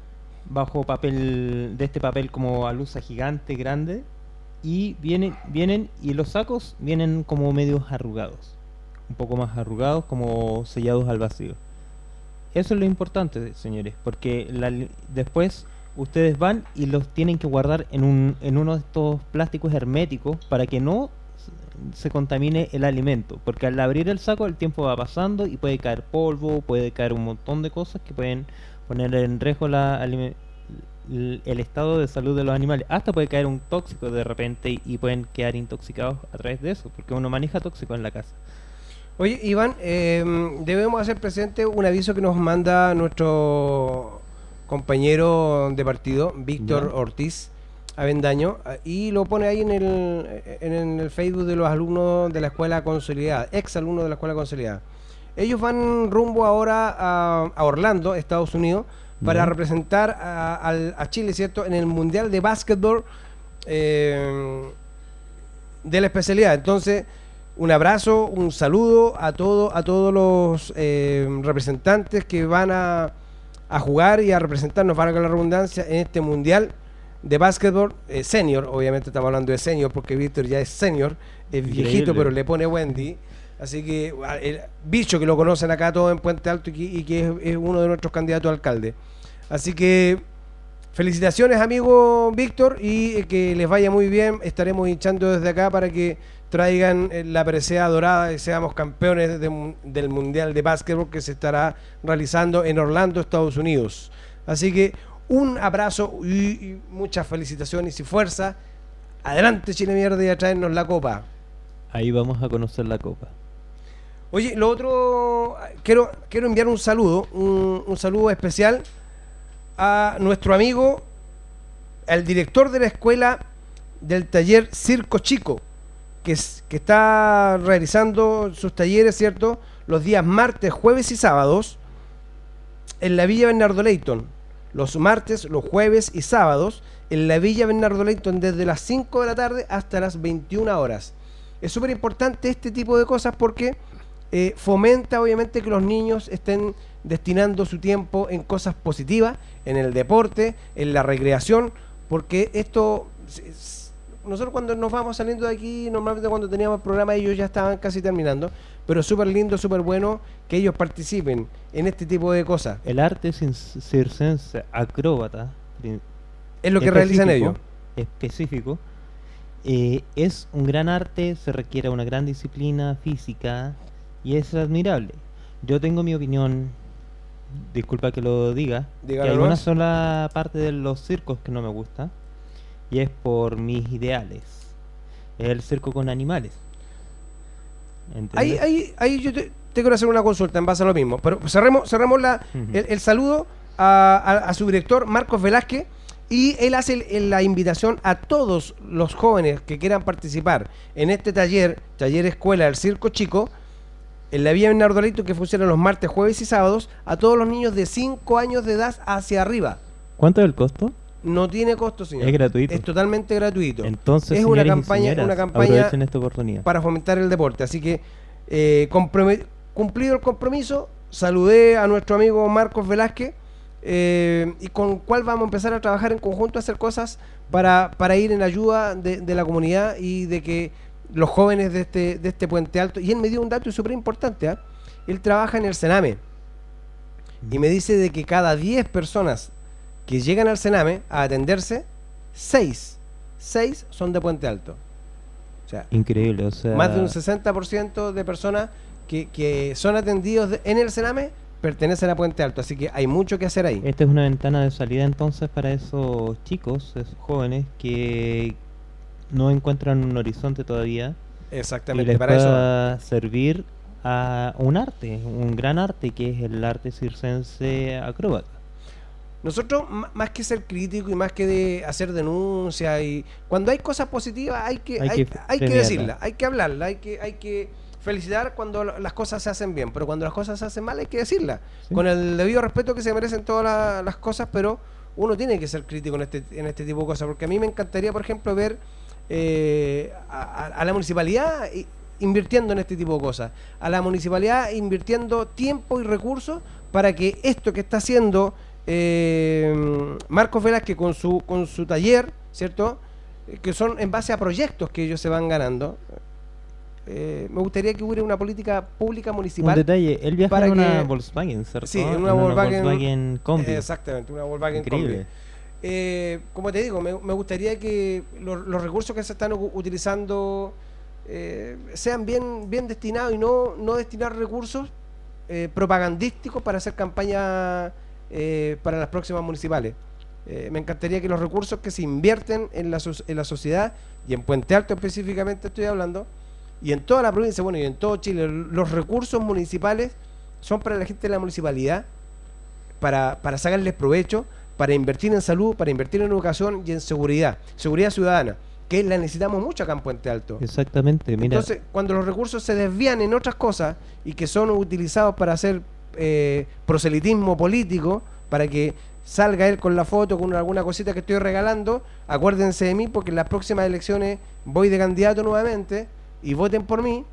bajo papel de este papel como alusa gigante grande y vienen vienen y los sacos vienen como medios arrugados, un poco más arrugados como sellados al vacío. Eso es lo importante, señores, porque la después ustedes van y los tienen que guardar en un en uno de estos plásticos herméticos para que no se contamine el alimento, porque al abrir el saco el tiempo va pasando y puede caer polvo, puede caer un montón de cosas que pueden poner en riesgo la el estado de salud de los animales. Hasta puede caer un tóxico de repente y- y pueden quedar intoxicados a través de eso, porque uno maneja tóxico en la casa. Oye, Iván, eh, debemos hacer presente un aviso que nos manda nuestro compañero de partido, Víctor. Ortiz Avendaño, y lo pone ahí en el, en el Facebook de los alumnos de la escuela consolidada, ex alumnos de la escuela consolidada. Ellos van rumbo ahora a, a Orlando, Estados Unidos, para representar a, a Chile, ¿cierto?, en el Mundial de Básquetbol eh, de la especialidad. Entonces, un abrazo, un saludo a todo, a todos los eh, representantes que van a, a jugar y a representarnos, para la redundancia, en este mundial de básquetbol eh, senior. Obviamente estamos hablando de senior porque Víctor ya es senior, es viejito, pero le pone Wendy. Así que a- el bicho que lo conocen acá todos en Puente Alto y que, y que es, es uno de nuestros candidatos a alcalde. Así que felicitaciones amigo Víctor y eh, que les vaya muy bien. Estaremos hinchando desde acá para que traigan eh, la presea dorada y seamos campeones de del Mundial de Básquetbol que se estará realizando en Orlando, Estados Unidos. Así que un abrazo y, y muchas felicitaciones y fuerza. Adelante Chile Mierda y a traernos la copa. Ahí vamos a conocer la copa. Oye, lo otro, quiero, quiero enviar un saludo, un, un saludo especial a nuestro amigo, el director de la escuela del taller Circo Chico, que, es- que está realizando sus talleres, ¿cierto? Los días martes, jueves y sábados en la Villa Bernardo Leighton. Los martes, los jueves y sábados en la Villa Bernardo Leighton desde las 5 de la tarde hasta las 21 horas. Es súper importante este tipo de cosas porque eh, fomenta obviamente que los niños estén destinando su tiempo en cosas positivas, en el deporte, en la recreación, porque esto, nosotros cuando nos vamos saliendo de aquí, normalmente cuando teníamos el programa ellos ya estaban casi terminando, pero súper lindo, súper bueno que ellos participen en este tipo de cosas. El arte circense acróbata Es lo que realizan ellos. Específico. eh, es un gran arte, se requiere una gran disciplina física y es admirable. Yo tengo mi opinión, disculpa que lo diga, que hay una sola parte de los circos que no me gusta y es por mis ideales. Es el circo con animales. Ahí, ahí, ahí yo te, te quiero hacer una consulta en base a lo mismo. Pero cerremos, cerremos la, el, el saludo a, a- a su director, Marcos Velázquez. Y él hace el- el- la invitación a todos los jóvenes que quieran participar en este taller, taller escuela del Circo Chico, en la Vía Bernardo Leito, que funciona los martes, jueves y sábados, a todos los niños de 5 años de edad hacia arriba. ¿Cuánto es el costo? No tiene costo, señor. Es gratuito. Es totalmente gratuito. Entonces, es una campaña, una campaña aprovechen esta oportunidad. para fomentar el deporte. Así que, eh, cumplido el compromiso, saludé a nuestro amigo Marcos Velázquez eh, y con cuál vamos a empezar a trabajar en conjunto, a hacer cosas para, para ir en ayuda de, de la comunidad y de que los jóvenes de este, de este Puente Alto, y él me dio un dato súper importante, ¿ah? él trabaja en el Sename y me dice de que cada 10 personas que llegan al Sename a atenderse, 6, 6 son de Puente Alto. O sea, Increíble, o sea, más de un 60% de personas que, que son atendidos de- en el Sename pertenecen a Puente Alto, así que hay mucho que hacer ahí. esta es una ventana de salida entonces para esos chicos, esos jóvenes que no encuentran un horizonte todavía y Exactamente, les para eso. pueda servir a un arte, un gran arte que es el arte circense acróbata. Nosotros, más que ser crítico y más que de hacer denuncias, y cuando hay cosas positivas hay que, Hay hay, que hay que decirlas, hay que hablarla, hay que, hay que felicitar cuando la- las cosas se hacen bien, pero cuando las cosas se hacen mal hay que decirlas, Sí. con el debido respeto que se merecen todas la- las cosas, pero uno tiene que ser crítico en este, en este tipo de cosas, porque a mí me encantaría, por ejemplo, ver eh, a, la municipalidad invirtiendo en este tipo de cosas, a la municipalidad invirtiendo tiempo y recursos para que esto que está haciendo eh, Marcos Velázquez con su, con su taller, ¿cierto? Eh, Que son en base a proyectos que ellos se van ganando. Eh, me gustaría que hubiera una política pública Un municipal. detalle, él viaja para en una que- Volkswagen, ¿cierto? Sí, en En una Volkswagen- combi. Exactamente, una Volkswagen Increíble. Combi. Eh, como te digo, me, me gustaría que los, los recursos que se están utilizando eh, sean bien, bien destinados y no, no destinar recursos eh, propagandísticos para hacer campaña eh, para las próximas municipales. Eh, me encantaría que los recursos que se invierten en la, en la sociedad y en Puente Alto específicamente estoy hablando, y en toda la provincia, bueno, y en todo Chile, los recursos municipales son para la gente de la municipalidad, para, para sacarles provecho, para invertir en salud, para invertir en educación y en seguridad, seguridad ciudadana, que la necesitamos mucho acá en Puente Alto. Exactamente, mira, Entonces, cuando los recursos se desvían en otras cosas y que son utilizados para hacer eh, proselitismo político, para que salga él con la foto, con alguna cosita que estoy regalando, acuérdense de mí porque en las próximas elecciones voy de candidato nuevamente y voten por mí,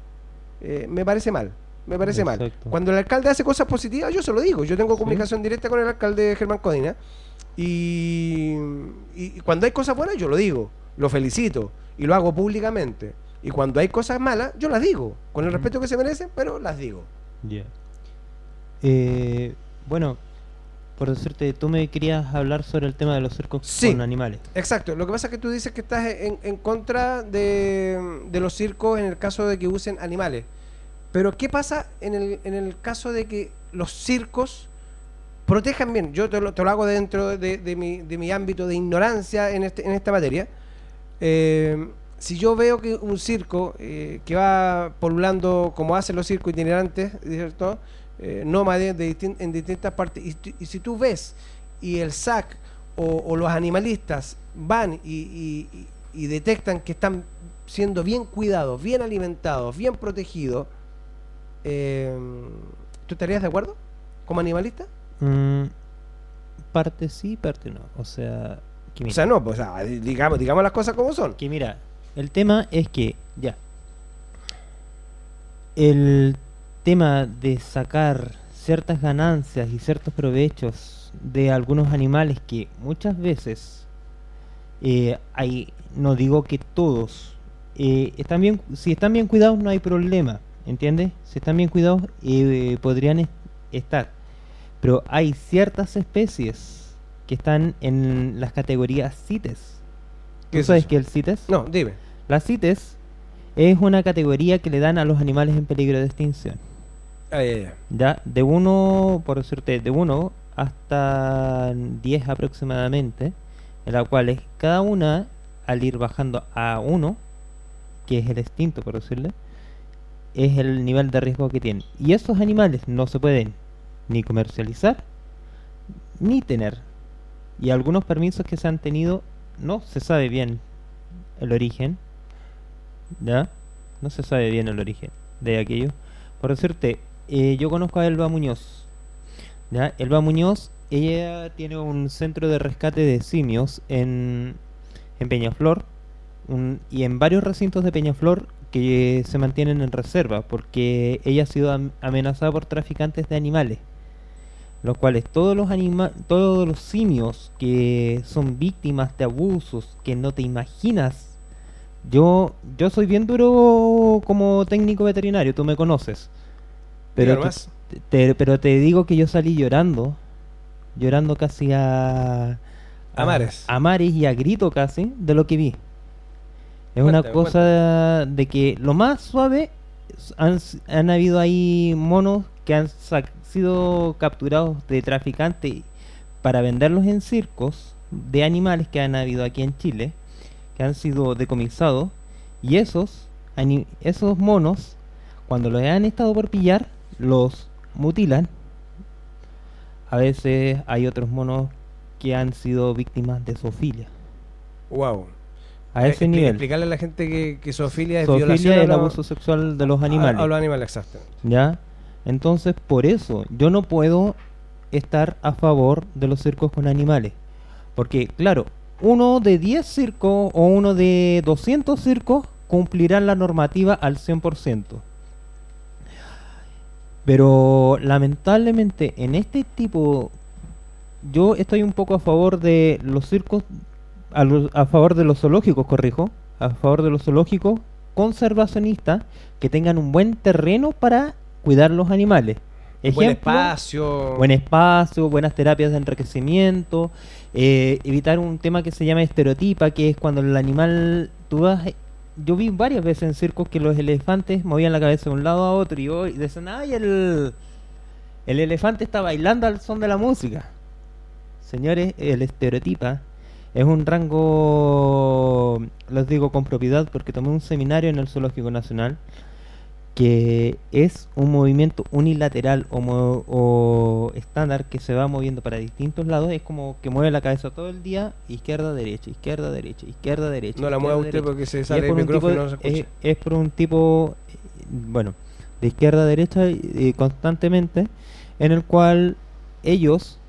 eh, me parece mal. Me parece mal. Cuando el alcalde hace cosas positivas, yo se lo digo. Yo tengo comunicación directa con el alcalde Germán Codina. Y, y- cuando hay cosas buenas, yo lo digo. Lo felicito. Y lo hago públicamente. Y cuando hay cosas malas, yo las digo. Con el respeto que se merecen, pero las digo. Eh, bueno, por decirte, tú me querías hablar sobre el tema de los circos Sí. con animales. Exacto. Lo que pasa es que tú dices que estás en, en contra de, de los circos en el caso de que usen animales. Pero ¿qué pasa en el, en el caso de que los circos protejan bien. Yo te lo, te lo hago dentro de, de mi, de mi ámbito de ignorancia en, este, en esta materia. Eh, si yo veo que un circo eh, que va polulando como hacen los circos itinerantes, ¿cierto? Eh, nómades de distin- en distintas partes, y, si tú ves y el SAC o, o los animalistas van y, y- detectan que están siendo bien cuidados, bien alimentados, bien protegidos, eh, ¿tú estarías de acuerdo como animalista? Mm, parte sí, parte no. O sea, que O sea, no, pues, o sea, digamos, digamos las cosas como son. que mira, el tema es que, ya, el tema de sacar ciertas ganancias y ciertos provechos de algunos animales que muchas veces eh, hay, no digo que todos, eh, están bien, si están bien cuidados no hay problema, ¿entiendes? Si están bien cuidados eh, podrían es- estar, pero hay ciertas especies que están en las categorías CITES. ¿Qué ¿Tú es sabes eso? qué es el CITES? No, dime. La CITES es una categoría que le dan a los animales en peligro de extinción. Ah, ya, de uno, por decirte, de uno hasta 10 aproximadamente, en la cual es cada una, al ir bajando a uno, que es el extinto, por decirle, es el nivel de riesgo que tienen. Y esos animales no se pueden ni comercializar, ni tener. Y algunos permisos que se han tenido, no se sabe bien el origen, ¿ya? No se sabe bien el origen de aquello. Por decirte, eh, yo conozco a Elba Muñoz. Elba Muñoz, ella tiene un centro de rescate de simios en, en Peñaflor y en varios recintos de Peñaflor que se mantienen en reserva porque ella ha sido am- amenazada por traficantes de animales. Los cuales todos los anima todos los simios que son víctimas de abusos que no te imaginas yo, yo soy bien duro como técnico veterinario, tú me conoces. Pero te, pero te digo que yo salí llorando, llorando casi a... A mares. A mares y a grito casi de lo que vi. Es una Cuéntame, cosa de que lo más suave han, han habido ahí monos que han sido capturados de traficantes para venderlos en circos de animales que han habido aquí en Chile, que han sido decomisados, y esos, esos monos, cuando los han estado por pillar, los mutilan. A veces hay otros monos que han sido víctimas de zoofilia. Wow. A ese nivel. Explicarle a la gente que, que zoofilia es Zoofilia violación es el abuso sexual de los a- animales. A, los animales, exacto. ¿Ya? Entonces, por eso, yo no puedo estar a favor de los circos con animales. Porque, claro, uno de 10 circos o uno de 200 circos cumplirán la normativa al 100%. Pero, lamentablemente, en este tipo, yo estoy un poco a favor de los circos, a, los- a favor de los zoológicos, corrijo, a favor de los zoológicos conservacionistas que tengan un buen terreno para cuidar los animales. Buen espacio. buen espacio, buenas terapias de enriquecimiento, eh, evitar un tema que se llama estereotipa, que es cuando el animal, tú vas, yo vi varias veces en circos que los elefantes movían la cabeza de un lado a otro y, hoy decían, ay, el, el elefante está bailando al son de la música. Señores, el estereotipa es un rango, los digo con propiedad porque tomé un seminario en el Zoológico Nacional que es un movimiento unilateral o, mo- o estándar que se va moviendo para distintos lados, es como que mueve la cabeza todo el día, izquierda, derecha, izquierda, derecha, izquierda, derecha. No la mueva usted derecha. porque se sale es el por un micrófono y tipo no se de- escucha. es, es por un tipo, eh, bueno, de izquierda a derecha eh, constantemente, en el cual ellos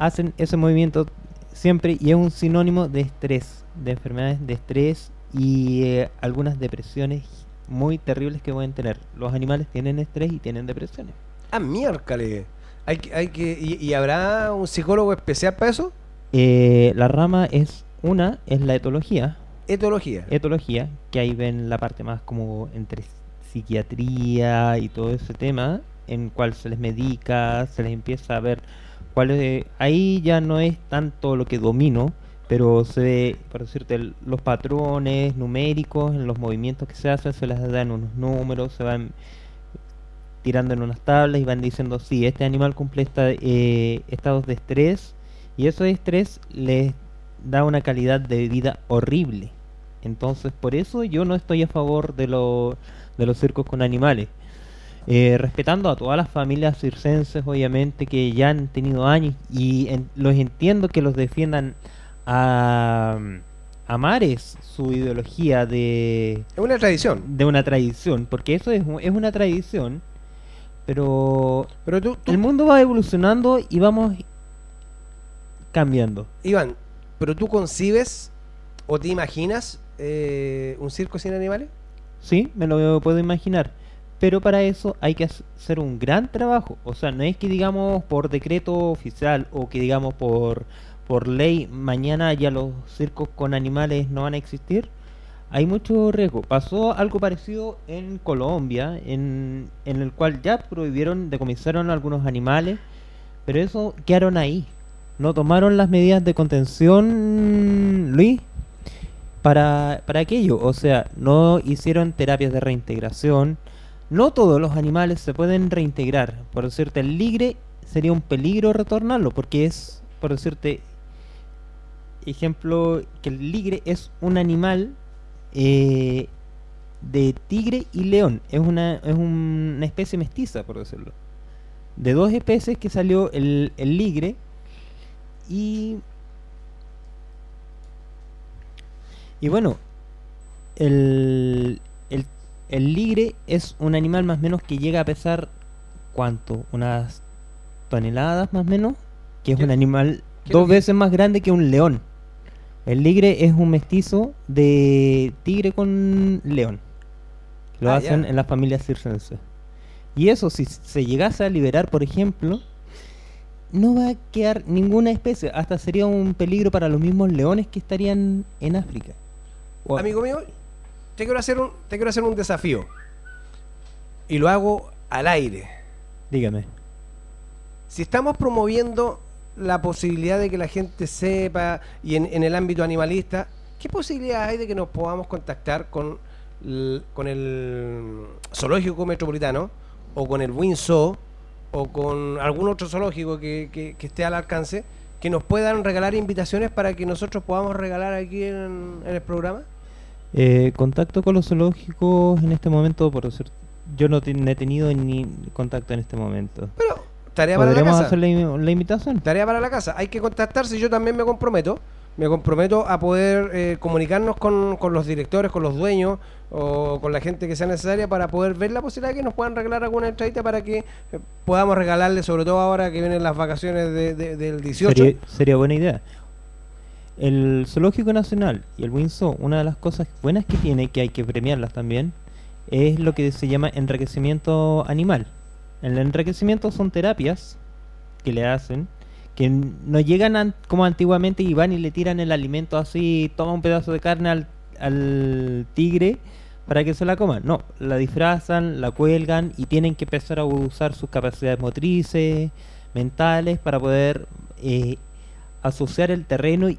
hacen ese movimiento siempre y es un sinónimo de estrés, de enfermedades de estrés y eh, algunas depresiones muy terribles que pueden tener. Los animales tienen estrés y tienen depresiones. Ah, miércoles. Hay que, hay que, y, y habrá un psicólogo especial para eso? Eh, la rama es una, es la etología, Etología. etología, que ahí ven la parte más como entre psiquiatría y todo ese tema, en cual se les medica, se les empieza a ver cuáles... Ahí ya no es tanto lo que domino, pero se ve, por decirte, los patrones numéricos en los movimientos que se hacen, se les dan unos números, se van... tirando en unas tablas y van diciendo si este animal cumple esta- eh, estados de estrés y eso de estrés les da una calidad de vida horrible. Entonces por eso yo no estoy a favor de, lo- de los circos con animales. Eh, respetando a todas las familias circenses, obviamente, que ya han tenido años y en- los entiendo que los defiendan a, a mares su ideología de, Es una tradición. de una tradición, porque eso es, es una tradición, pero Pero tú, tú- el mundo va evolucionando y vamos cambiando. Iván, ¿pero tú concibes o te imaginas eh, un circo sin animales? Sí, me lo puedo imaginar. Pero para eso hay que hacer un gran trabajo. O sea, no es que digamos por decreto oficial o que digamos por, por ley mañana ya los circos con animales no van a existir. Hay mucho riesgo. Pasó algo parecido en Colombia, en, en el cual ya prohibieron, decomisaron algunos animales, pero eso quedaron ahí. No tomaron las medidas de contención, Luis, para, para aquello. O sea, no hicieron terapias de reintegración. No todos los animales se pueden reintegrar. Por decirte, el ligre sería un peligro retornarlo, porque es, por decirte, ejemplo, que el ligre es un animal eh, de tigre y león. Es una, es un- una especie mestiza, por decirlo. De dos especies que salió el, el ligre y y bueno, el, el, el ligre es un animal más o menos que llega a pesar, ¿cuánto? Unas toneladas más o menos, que es ¿Qué- un animal dos veces más grande que un león. El ligre es un mestizo de tigre con león. Lo Ah, hacen en las familias circenses. Y eso, si se llegase a liberar, por ejemplo, no va a quedar ninguna especie. Hasta sería un peligro para los mismos leones que estarían en África. Amigo mío, te quiero hacer un, te quiero hacer un desafío. Y lo hago al aire. Dígame. Si estamos promoviendo la posibilidad de que la gente sepa y en, en el ámbito animalista, ¿qué posibilidad hay de que nos podamos contactar con, con el zoológico metropolitano o con el Windsor o con algún otro zoológico que, que- que esté al alcance que nos puedan regalar invitaciones para que nosotros podamos regalar aquí en, en el programa? Eh, contacto con los zoológicos en este momento, por yo no ten- he tenido ni contacto en este momento. Pero tarea para la ¿Podríamos casa. hacer la, in- la invitación? Tarea para la casa. Hay que contactarse. Yo también me comprometo. Me comprometo a poder eh, comunicarnos con, con los directores, con los dueños o con la gente que sea necesaria para poder ver la posibilidad de que nos puedan regalar alguna entradita para que eh, podamos regalarle, sobre todo ahora que vienen las vacaciones de- de- del 18. Sería, sería buena idea. El Zoológico Nacional y el Windsor, una de las cosas buenas que tiene, que hay que premiarlas también, es lo que se llama enriquecimiento animal. El enriquecimiento son terapias que le hacen, que no llegan an- como antiguamente y van y le tiran el alimento así, toma un pedazo de carne al, tigre para que se la coma. No, la disfrazan, la cuelgan y tienen que empezar a usar sus capacidades motrices, mentales, para poder eh, asociar el terreno y-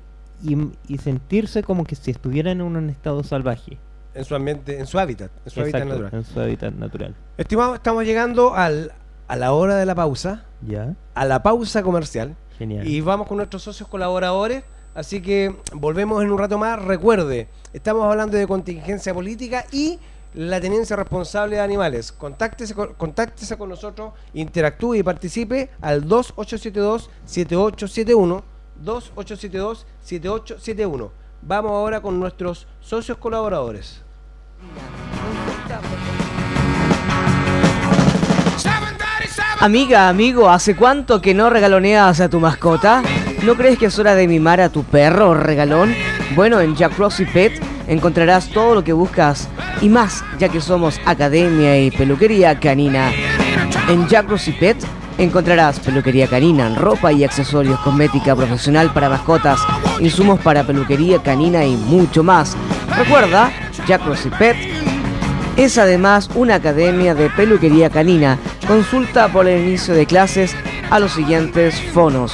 y sentirse como que si estuvieran en un estado salvaje. En su ambiente, en su hábitat, en su hábitat Exacto, natural. en su hábitat natural. Estimado, estamos llegando al, a la hora de la pausa, ¿Ya? a la pausa comercial. Genial. Y vamos con nuestros socios colaboradores. Así que volvemos en un rato más. Recuerde, estamos hablando de contingencia política y la tenencia responsable de animales. Contáctese con, contáctese con nosotros, interactúe y participe al 2872-7871. 2872-7871. Vamos ahora con nuestros socios colaboradores. Amiga, amigo, ¿hace cuánto que no regaloneas a tu mascota? ¿No crees que es hora de mimar a tu perro regalón? Bueno, en Jack Rossi Pet encontrarás todo lo que buscas y más, ya que somos academia y peluquería canina. En Jack Rossi Pet encontrarás peluquería canina, ropa y accesorios, cosmética profesional para mascotas, insumos para peluquería canina y mucho más. Recuerda, Jack Pet es además una academia de peluquería canina. Consulta por el inicio de clases a los siguientes fonos.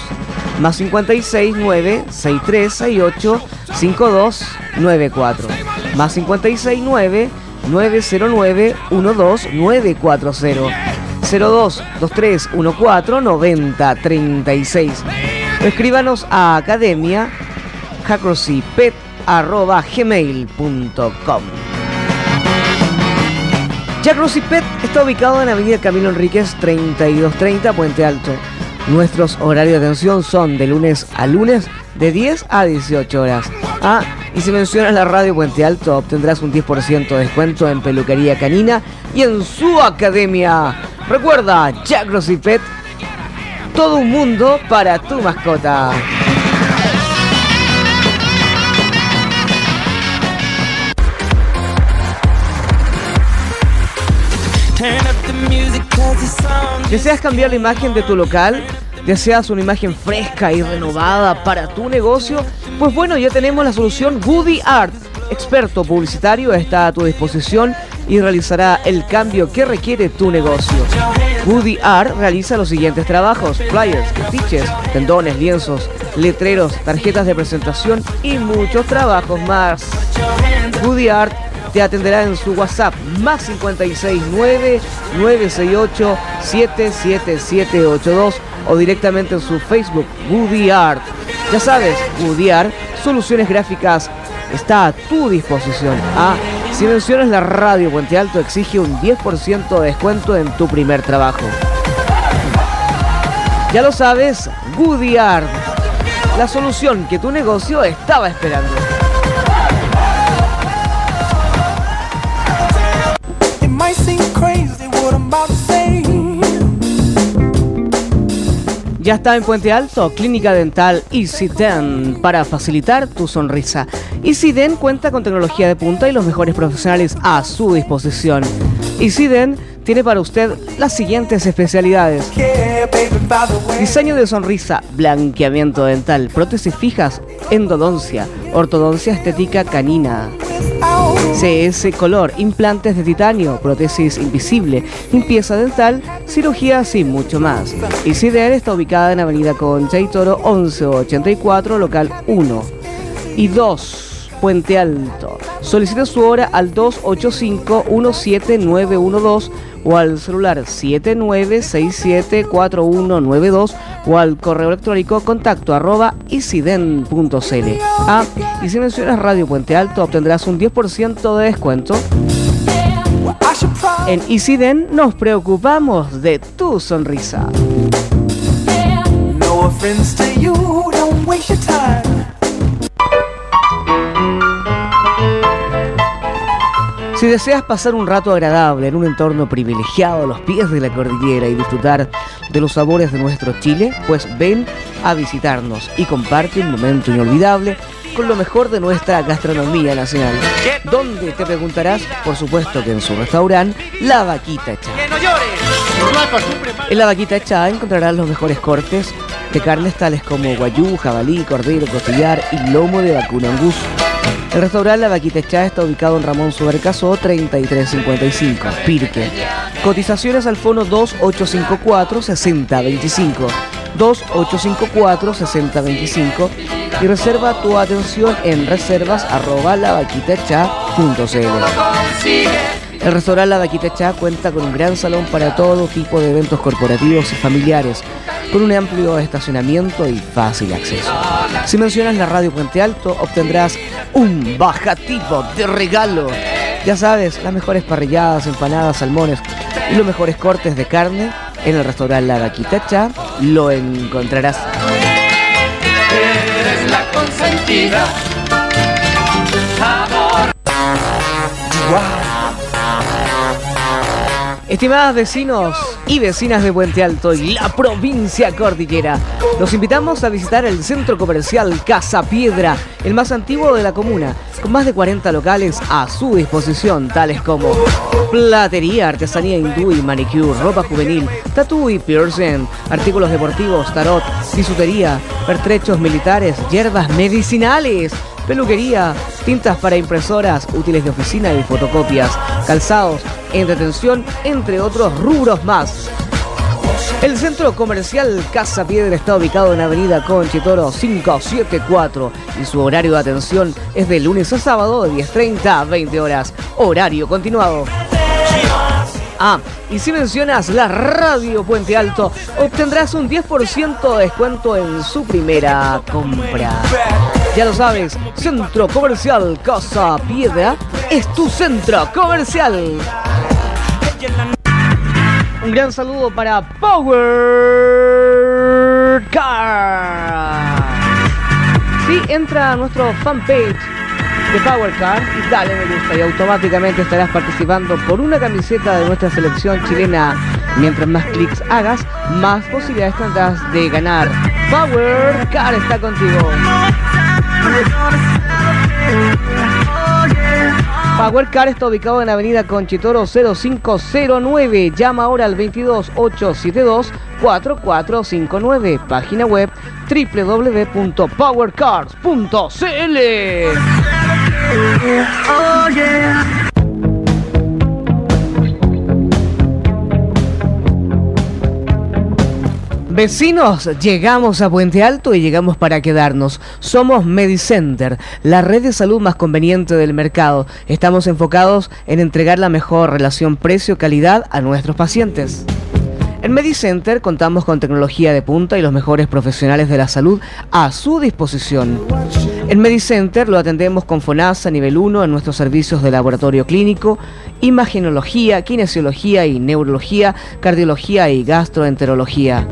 Más 56 9 63 68 52 94. Más 56 9 909 12 940. 02 2314 9036. Escríbanos a academia gmail.com Jack Rossi Pet está ubicado en Avenida Camilo Enríquez 3230 Puente Alto. Nuestros horarios de atención son de lunes a lunes de 10 a 18 horas. Ah, y si mencionas la radio Puente Alto obtendrás un 10% de descuento en peluquería canina y en su academia. Recuerda, Jack Rossi Pet, todo un mundo para tu mascota. ¿Deseas cambiar la imagen de tu local? ¿Deseas una imagen fresca y renovada para tu negocio? Pues bueno, ya tenemos la solución Goody Art. Experto publicitario está a tu disposición y realizará el cambio que requiere tu negocio. Goody Art realiza los siguientes trabajos: flyers, afiches, tendones, lienzos, letreros, tarjetas de presentación y muchos trabajos más. Goody Art te atenderá en su WhatsApp más 569 968 77782 o directamente en su Facebook Woody Art. Ya sabes, Woody Art, soluciones gráficas está a tu disposición. Ah, si mencionas la radio Puente Alto exige un 10% de descuento en tu primer trabajo. Ya lo sabes, Woody Art, la solución que tu negocio estaba esperando. Ya está en Puente Alto, Clínica Dental EasyDen para facilitar tu sonrisa. EasyDen cuenta con tecnología de punta y los mejores profesionales a su disposición. EasyDen tiene para usted las siguientes especialidades. Diseño de sonrisa, blanqueamiento dental, prótesis fijas, endodoncia, ortodoncia estética canina. CS Color, implantes de titanio, prótesis invisible, limpieza dental, cirugías y mucho más. Isidel está ubicada en Avenida Concha y Toro 1184, local 1 y 2. Puente Alto. Solicita su hora al 285-17912 o al celular 79674192 o al correo electrónico contacto arroba isiden.cl. Ah, y si mencionas Radio Puente Alto obtendrás un 10% de descuento. En Isiden nos preocupamos de tu sonrisa. no Si deseas pasar un rato agradable en un entorno privilegiado a los pies de la cordillera y disfrutar de los sabores de nuestro Chile, pues ven a visitarnos y comparte un momento inolvidable con lo mejor de nuestra gastronomía nacional. ¿Dónde te preguntarás? Por supuesto que en su restaurante, La Vaquita Chá. En La Vaquita Chá encontrarás los mejores cortes de carnes tales como guayú, jabalí, cordero, costillar y lomo de vacuno angus. El restaurante La Vaquita Chá está ubicado en Ramón Subercaso 3355, Pirque. Cotizaciones al fono 2854-6025. 2854-6025 y reserva tu atención en reservas. El restaurante La Vaquita cuenta con un gran salón para todo tipo de eventos corporativos y familiares, con un amplio estacionamiento y fácil acceso. Si mencionas la radio Puente Alto, obtendrás un bajativo de regalo. Ya sabes, las mejores parrilladas, empanadas, salmones y los mejores cortes de carne en el restaurante La Vaquita Chá lo encontrarás. Estimadas vecinos y vecinas de Puente Alto y la provincia cordillera, los invitamos a visitar el centro comercial Casa Piedra, el más antiguo de la comuna, con más de 40 locales a su disposición, tales como platería, artesanía hindú y manicure, ropa juvenil, tatú y piercing, artículos deportivos, tarot, bisutería, pertrechos militares, hierbas medicinales, peluquería, tintas para impresoras, útiles de oficina y fotocopias, calzados, entretención, entre otros rubros más. El centro comercial Casa Piedra está ubicado en Avenida Conchitoro 574 y su horario de atención es de lunes a sábado de 10.30 a 20 horas. Horario continuado. Ah, y si mencionas la radio Puente Alto, obtendrás un 10% de descuento en su primera compra. Ya lo sabes, Centro Comercial Casa Piedra es tu centro comercial. Un gran saludo para Power Car. Sí, entra a nuestro fanpage de Power Car y dale me gusta y automáticamente estarás participando por una camiseta de nuestra selección chilena. Mientras más clics hagas, más posibilidades tendrás de ganar. Power Car está contigo. Power Car está ubicado en Avenida Conchitoro 0509. Llama ahora al 22 872 4459. Página web www.powercars.cl. Vecinos, llegamos a Puente Alto y llegamos para quedarnos. Somos Medicenter, la red de salud más conveniente del mercado. Estamos enfocados en entregar la mejor relación precio-calidad a nuestros pacientes. En Medicenter contamos con tecnología de punta y los mejores profesionales de la salud a su disposición. En Medicenter lo atendemos con FONASA nivel 1 en nuestros servicios de laboratorio clínico, imagenología, kinesiología y neurología, cardiología y gastroenterología.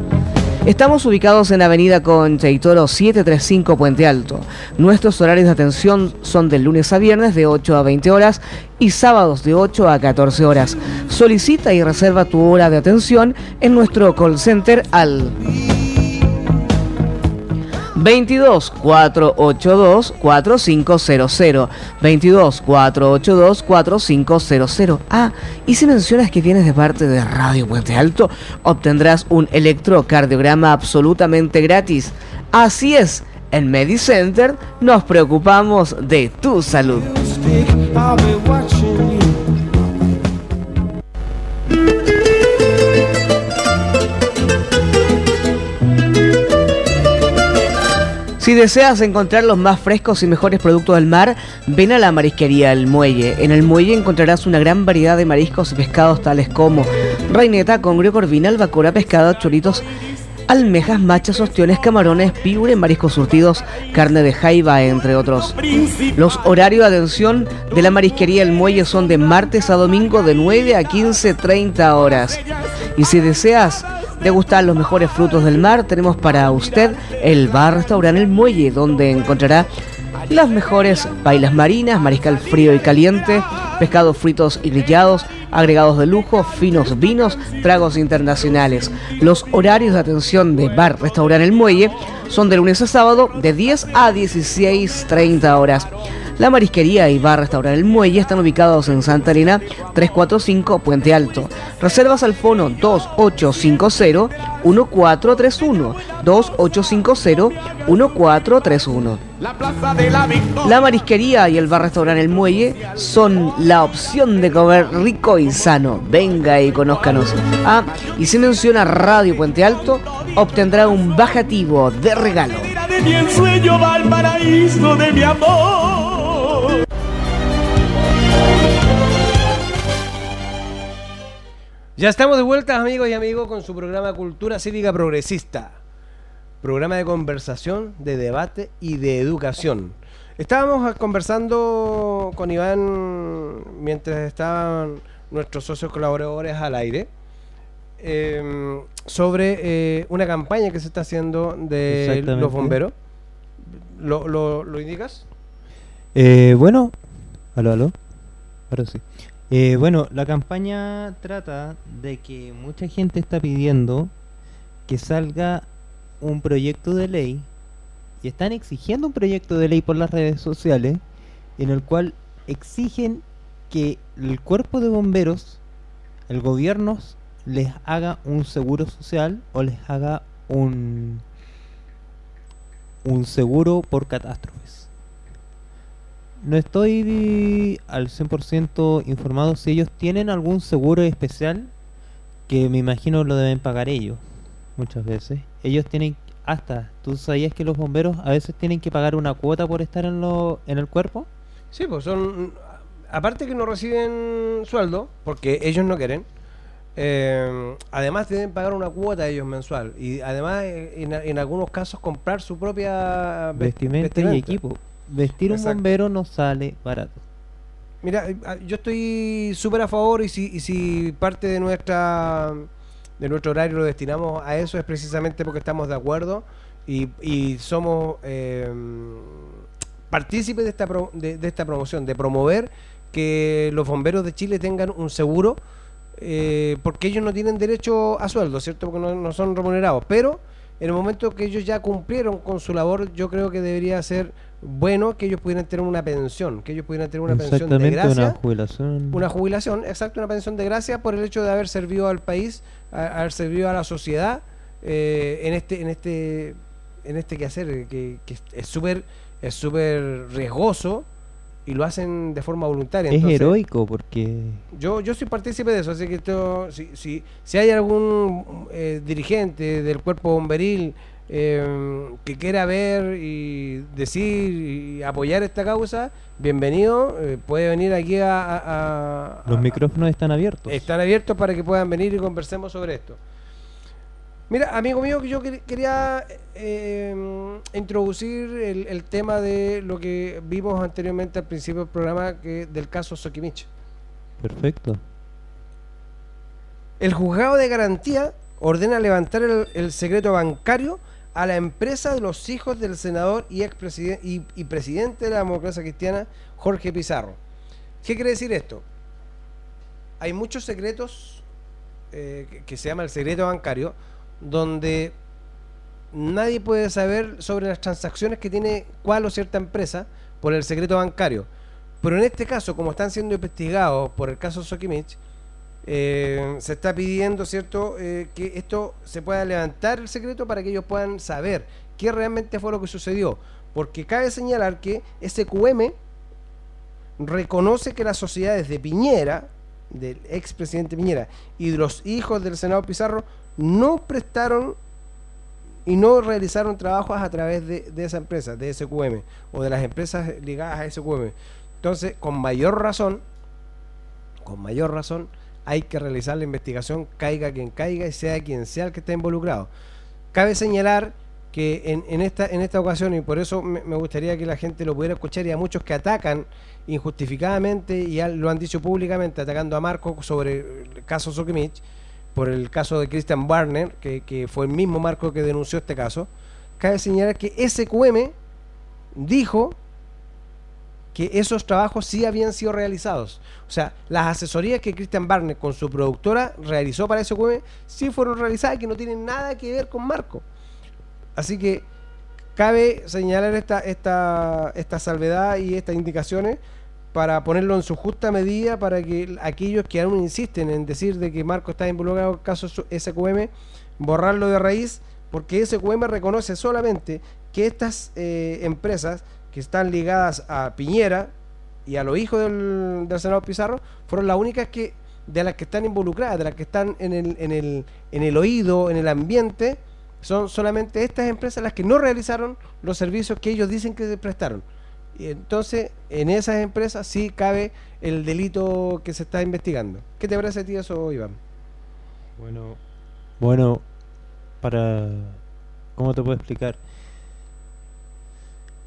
Estamos ubicados en Avenida Concheitoro 735 Puente Alto. Nuestros horarios de atención son de lunes a viernes de 8 a 20 horas y sábados de 8 a 14 horas. Solicita y reserva tu hora de atención en nuestro call center al 22 482 4500 22 482 4500 Ah, y si mencionas que vienes de parte de Radio Puente Alto, obtendrás un electrocardiograma absolutamente gratis. Así es, en Medicenter nos preocupamos de tu salud. Si deseas encontrar los más frescos y mejores productos del mar, ven a la marisquería El Muelle. En el muelle encontrarás una gran variedad de mariscos y pescados tales como reineta, congrio, corvina, albacora, pescado, choritos, almejas, machas, ostiones, camarones, piure, mariscos surtidos, carne de jaiba, entre otros. Los horarios de atención de la marisquería El Muelle son de martes a domingo de 9 a 15.30 horas. Y si deseas degustar los mejores frutos del mar, tenemos para usted el bar restaurante El Muelle, donde encontrará las mejores bailas marinas, mariscal frío y caliente, pescados fritos y grillados, agregados de lujo, finos vinos, tragos internacionales. Los horarios de atención de bar restaurante El Muelle son de lunes a sábado de 10 a 16.30 horas. La marisquería y bar restaurante El Muelle están ubicados en Santa Elena 345 Puente Alto. Reservas al fono 2850-1431. 2850-1431. La plaza de la Victoria. La marisquería y el bar restaurante El Muelle son la opción de comer rico y sano. Venga y conózcanos. Ah, y si menciona Radio Puente Alto, obtendrá un bajativo de regalo. Ya estamos de vuelta, amigos y amigos, con su programa Cultura Cívica Progresista. Programa de conversación, de debate y de educación. Estábamos conversando con Iván mientras estaban nuestros socios colaboradores al aire eh, sobre eh, una campaña que se está haciendo de los bomberos. ¿Lo, lo, lo indicas? Eh, bueno, aló, aló. Ahora sí. Eh, bueno, la campaña trata de que mucha gente está pidiendo que salga un proyecto de ley y están exigiendo un proyecto de ley por las redes sociales en el cual exigen que el cuerpo de bomberos, el gobierno les haga un seguro social o les haga un un seguro por catástrofes. No estoy al 100% informado si ellos tienen algún seguro especial que me imagino lo deben pagar ellos muchas veces. Ellos tienen hasta, ¿tú sabías que los bomberos a veces tienen que pagar una cuota por estar en lo, en el cuerpo? Sí, pues son. Aparte que no reciben sueldo, porque ellos no quieren, eh, además deben pagar una cuota ellos mensual y además eh, en, en algunos casos comprar su propia ve- Vestimenta, y equipo. Vestir un bombero no sale barato. Mira, eh, ah, yo estoy súper a favor y si, y si parte de nuestra de nuestro horario lo destinamos a eso es precisamente porque estamos de acuerdo y, y somos eh, partícipes de esta, pro- de, de esta promoción, de promover que los bomberos de Chile tengan un seguro eh, porque ellos no tienen derecho a sueldo, ¿cierto? Porque no, no son remunerados, pero en el momento que ellos ya cumplieron con su labor, yo creo que debería ser bueno que ellos pudieran tener una pensión, que ellos pudieran tener una pensión de gracia una jubilación. una jubilación, exacto, una pensión de gracia por el hecho de haber servido al país, a- haber servido a la sociedad eh, en este, en este, en este quehacer eh, que, que es súper, es súper riesgoso y lo hacen de forma voluntaria. es heroico porque Yo, yo soy partícipe de eso, así que esto, si, si, si hay algún eh, dirigente del cuerpo bomberil eh, que quiera ver y decir y apoyar esta causa, bienvenido, eh, puede venir aquí a... a- a- los a- micrófonos están abiertos. están abiertos para que puedan venir y conversemos sobre esto. Mira, amigo mío, que yo quer- quería eh, introducir el, el tema de lo que vimos anteriormente al principio del programa que del caso Sokimich. Perfecto. El juzgado de garantía ordena levantar el, el secreto bancario a la empresa de los hijos del senador y, y, y presidente de la democracia cristiana, Jorge Pizarro. ¿Qué quiere decir esto? Hay muchos secretos eh, que, que se llama el secreto bancario, donde nadie puede saber sobre las transacciones que tiene cual o cierta empresa por el secreto bancario. Pero en este caso, como están siendo investigados por el caso Sokimich, eh, se está pidiendo, ¿cierto?, eh, que esto se pueda levantar el secreto para que ellos puedan saber qué realmente fue lo que sucedió. Porque cabe señalar que SQM reconoce que las sociedades de Piñera, del expresidente Piñera, y de los hijos del senador Pizarro, no prestaron y no realizaron trabajos a través de, de esa empresa, de SQM, o de las empresas ligadas a SQM. Entonces, con mayor razón, con mayor razón, hay que realizar la investigación, caiga quien caiga y sea quien sea el que esté involucrado. Cabe señalar que en, en esta, en esta ocasión, y por eso me, gustaría que la gente lo pudiera escuchar, y a muchos que atacan injustificadamente, y lo han dicho públicamente, atacando a Marco sobre el caso Sokimich, por el caso de Christian Barner, que, que fue el mismo Marco que denunció este caso, cabe señalar que SQM dijo que esos trabajos sí habían sido realizados. O sea, las asesorías que Christian Barner con su productora realizó para SQM sí fueron realizadas y que no tienen nada que ver con Marco. Así que cabe señalar esta, esta, esta salvedad y estas indicaciones para ponerlo en su justa medida para que aquellos que aún insisten en decir de que Marco está involucrado en el caso su- SQM, borrarlo de raíz, porque SQM reconoce solamente que estas eh, empresas que están ligadas a Piñera y a los hijos del, del senador Pizarro fueron las únicas que de las que están involucradas, de las que están en el, en el, en el oído, en el ambiente, son solamente estas empresas las que no realizaron los servicios que ellos dicen que prestaron. Y entonces, en esas empresas sí cabe el delito que se está investigando. ¿Qué te parece a ti eso, Iván? Bueno, bueno, para ¿cómo te puedo explicar?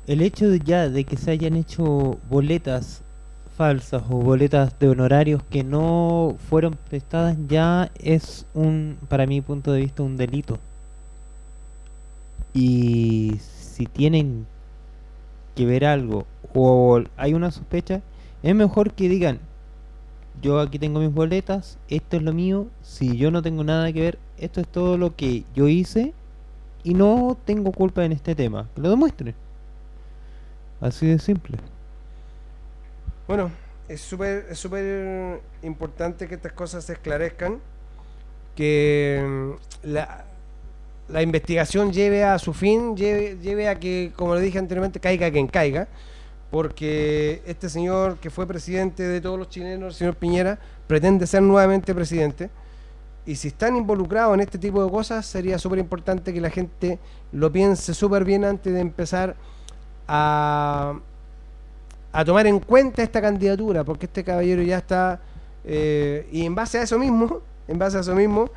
El hecho de ya de que se hayan hecho boletas falsas o boletas de honorarios que no fueron prestadas ya es un para mi punto de vista un delito. Y si tienen que ver algo o hay una sospecha, es mejor que digan, yo aquí tengo mis boletas, esto es lo mío, si yo no tengo nada que ver, esto es todo lo que yo hice y no tengo culpa en este tema, que lo demuestren. Así de simple. Bueno, es súper es súper importante que estas cosas se esclarezcan, que mm, la, la investigación lleve a su fin, lleve, lleve a que, como le dije anteriormente, caiga quien caiga, porque este señor que fue presidente de todos los chilenos, el señor Piñera, pretende ser nuevamente presidente. Y si están involucrados en este tipo de cosas, sería súper importante que la gente lo piense súper bien antes de empezar a, a tomar en cuenta esta candidatura, porque este caballero ya está, eh, y en base a eso mismo, en base a eso mismo,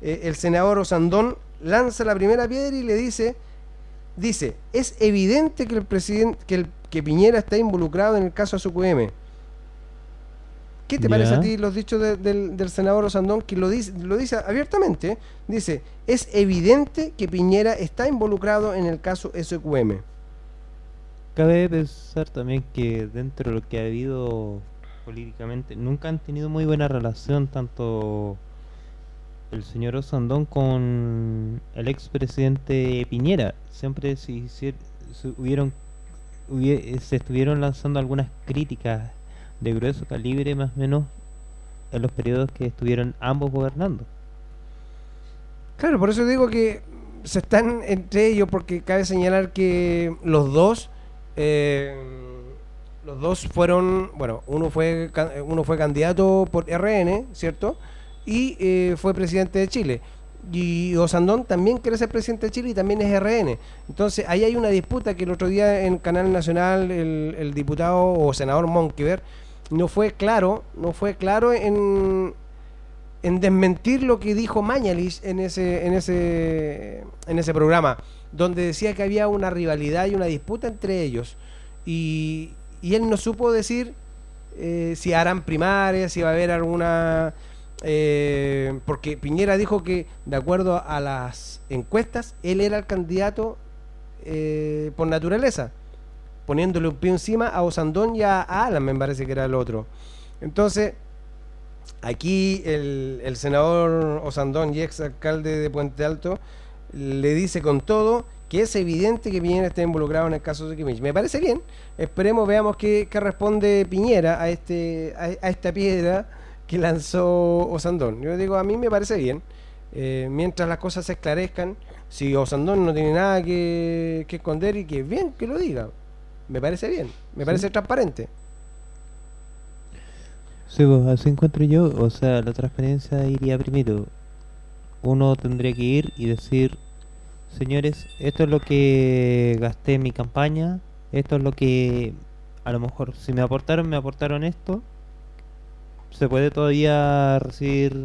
eh, el senador Osandón lanza la primera piedra y le dice, dice, es evidente que el presidente, que, el, que Piñera está involucrado en el caso SQM. ¿Qué te parece a ti los dichos de- del, del senador Osandón que lo dice, lo dice abiertamente? Dice, es evidente que Piñera está involucrado en el caso SQM. Cabe pensar también que dentro de lo que ha habido políticamente, nunca han tenido muy buena relación tanto el señor Osandón con el expresidente Piñera. Siempre se, hicier- se hubieron, hubie- se estuvieron lanzando algunas críticas de grueso calibre más o menos en los periodos que estuvieron ambos gobernando. Claro, por eso digo que se están entre ellos, porque cabe señalar que los dos, eh, los dos fueron, bueno, uno fue ca- uno fue candidato por RN, ¿cierto? Y eh, fue presidente de Chile. Y Osandón también quiere ser presidente de Chile y también es RN. Entonces ahí hay una disputa que el otro día en Canal Nacional el, el diputado o senador Monkever no fue claro, no fue claro en, en desmentir lo que dijo Mañalich en ese, en ese, en ese programa, donde decía que había una rivalidad y una disputa entre ellos. Y, y él no supo decir eh, si harán primarias, si va a haber alguna... eh, porque Piñera dijo que, de acuerdo a las encuestas, él era el candidato eh, por naturaleza, poniéndole un pie encima a Osandón y a, Alan, me parece que era el otro. Entonces, Aquí el, el senador Osandón y ex alcalde de Puente Alto le dice con todo que es evidente que Piñera está involucrado en el caso de Kimich. Me parece bien. Esperemos, veamos qué, qué responde Piñera a este a, a esta piedra que lanzó Osandón. Yo digo, a mí me parece bien. Eh, mientras las cosas se esclarezcan, si Osandón no tiene nada que, que esconder y que bien que lo diga. Me parece bien. Me parece transparente. Sí, pues así encuentro yo, o sea, la transparencia iría primero. Uno tendría que ir y decir, señores, esto es lo que gasté en mi campaña, esto es lo que a lo mejor si me aportaron, me aportaron esto. ¿Se puede todavía recibir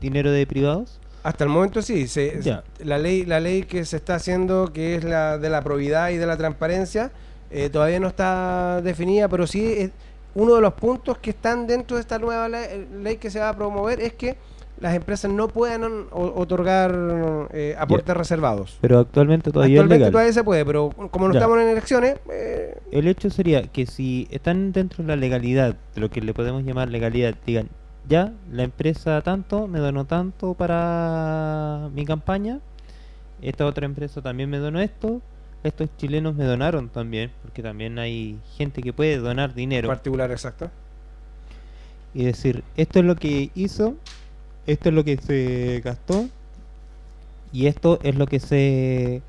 dinero de privados? Hasta el momento sí, se- Ya. la ley la ley que se está haciendo, que es la de la probidad y de la transparencia, eh, todavía no está definida, pero sí es uno de los puntos que están dentro de esta nueva le- ley, que se va a promover es que las empresas no puedan o- otorgar eh, aportes reservados. Pero actualmente todavía es Actualmente legal. todavía se puede, pero como no Ya. estamos en elecciones, eh, El hecho sería que si están dentro de la legalidad, de lo que le podemos llamar legalidad, digan, ya, la empresa tanto, me donó tanto para mi campaña, esta otra empresa también me donó esto, estos chilenos me donaron también, porque también hay gente que puede donar dinero particular exacto. y decir, esto es lo que hizo, esto es lo que se gastó y esto es lo que se...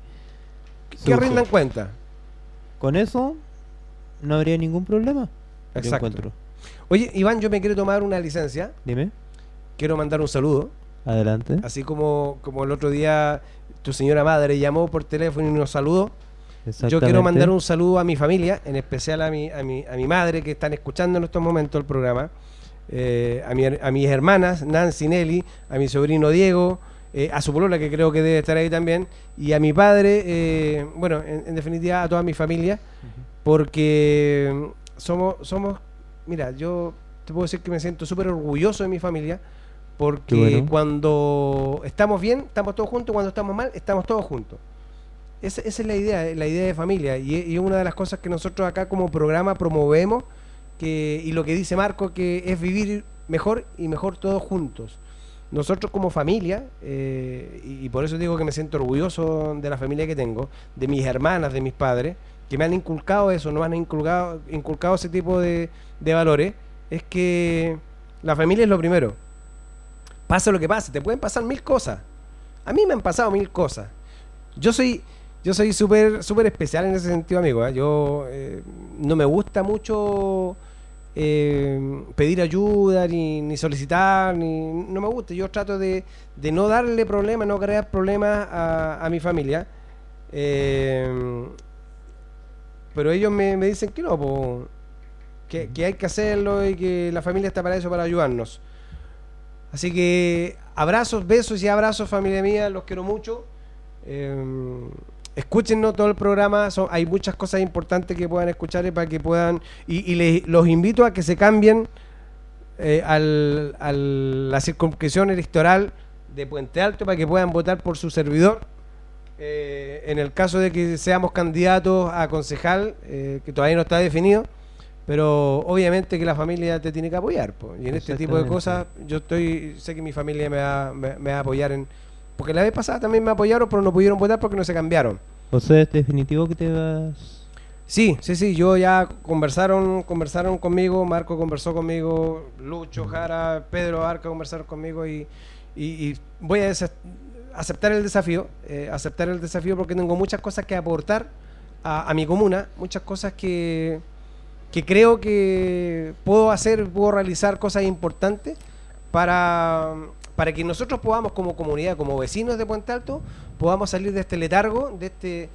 usó". rindan cuenta. Con eso no habría ningún problema. Exacto. Oye, Iván, yo me quiero tomar una licencia, Dime, quiero mandar un saludo. adelante. Así como, como el otro día tu señora madre llamó por teléfono y nos saludó. Yo quiero mandar un saludo a mi familia, en especial a mi, a mi, a mi madre que están escuchando en estos momentos el programa, eh, a, mi a mis hermanas, Nancy, Nelly, a mi sobrino Diego, eh, a su polola que creo que debe estar ahí también, y a mi padre, eh, bueno, en, en definitiva a toda mi familia, porque mm, somos, somos, mira, yo te puedo decir que me siento súper orgulloso de mi familia, porque bueno. cuando estamos bien, estamos todos juntos, cuando estamos mal, estamos todos juntos. Esa, esa es la idea, la idea de familia. Y es una de las cosas que nosotros acá como programa promovemos, que, y lo que dice Marco, que es vivir mejor y mejor todos juntos. Nosotros como familia, eh, y, por eso digo que me siento orgulloso de la familia que tengo, de mis hermanas, de mis padres, que me han inculcado eso, no me han inculcado, inculcado ese tipo de, valores, es que la familia es lo primero. Pasa lo que pase, te pueden pasar mil cosas. A mí me han pasado mil cosas. Yo soy yo soy súper súper especial en ese sentido, amigo. ¿eh? Yo eh, no me gusta mucho eh, pedir ayuda, ni, ni solicitar, ni no me gusta. Yo trato de, de no darle problemas, no crear problemas a, mi familia. Eh, pero ellos me, me dicen que no, po, que, que hay que hacerlo y que la familia está para eso, para ayudarnos. Así que abrazos, besos y abrazos, familia mía, los quiero mucho. Eh, escúchenos todo el programa, son- hay muchas cosas importantes que puedan escuchar y para que puedan. Y, y les- los invito a que se cambien eh, al, al- la circunscripción electoral de Puente Alto para que puedan votar por su servidor. Eh, en el caso de que seamos candidatos a concejal, eh, que todavía no está definido, pero obviamente que la familia te tiene que apoyar. po. Y en este tipo de cosas, yo estoy sé que mi familia me va, me, me va a apoyar en. Porque la vez pasada también me apoyaron, pero no pudieron votar porque no se cambiaron. O sea, es definitivo que te vas. Sí, sí, sí, yo ya conversaron, conversaron conmigo, Marco conversó conmigo, Lucho, Jara, Pedro Arca conversaron conmigo y, y- y voy a aceptar el desafío, eh, aceptar el desafío porque tengo muchas cosas que aportar a, a mi comuna, muchas cosas que, que creo que puedo hacer, puedo realizar cosas importantes para, para que nosotros podamos como comunidad, como vecinos de Puente Alto, podamos salir de este letargo, de este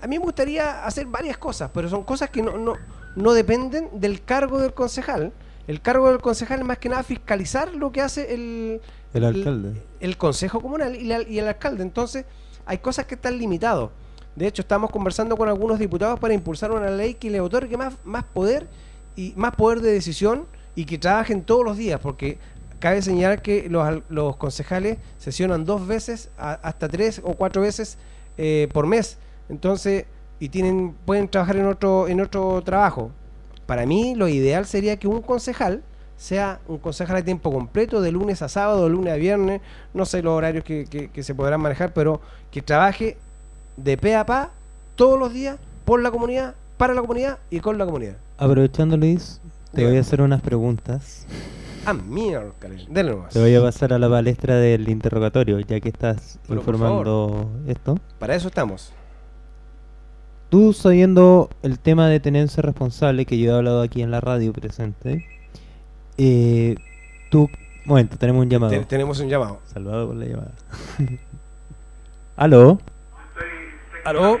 a mí me gustaría hacer varias cosas, pero son cosas que no, no, no dependen del cargo del concejal. El cargo del concejal es más que nada fiscalizar lo que hace el, El alcalde. el consejo comunal y, la- y el alcalde. Entonces, hay cosas que están limitadas. De hecho, estamos conversando con algunos diputados para impulsar una ley que le otorgue más, más poder y más poder de decisión y que trabajen todos los días, porque cabe señalar que los, los concejales sesionan dos veces, hasta tres o cuatro veces eh, por mes. Entonces, y tienen pueden trabajar en otro en otro trabajo. Para mí, lo ideal sería que un concejal sea un concejal a tiempo completo, de lunes a sábado, de lunes a viernes, no sé los horarios que, que- que se podrán manejar, pero que trabaje de pe a pa todos los días por la comunidad, para la comunidad y con la comunidad. Aprovechando, Luis, te voy a hacer unas preguntas. Ah, miércoles. Dale nomás. Te voy a pasar a la palestra del interrogatorio, ya que estás Pero, informando esto. Para eso estamos. Tú sabiendo el tema de tenencia responsable que yo he hablado aquí en la radio presente, eh, tú, momento, tenemos un llamado. Te- tenemos un llamado. Salvado por la llamada. ¿Aló? ¿Aló?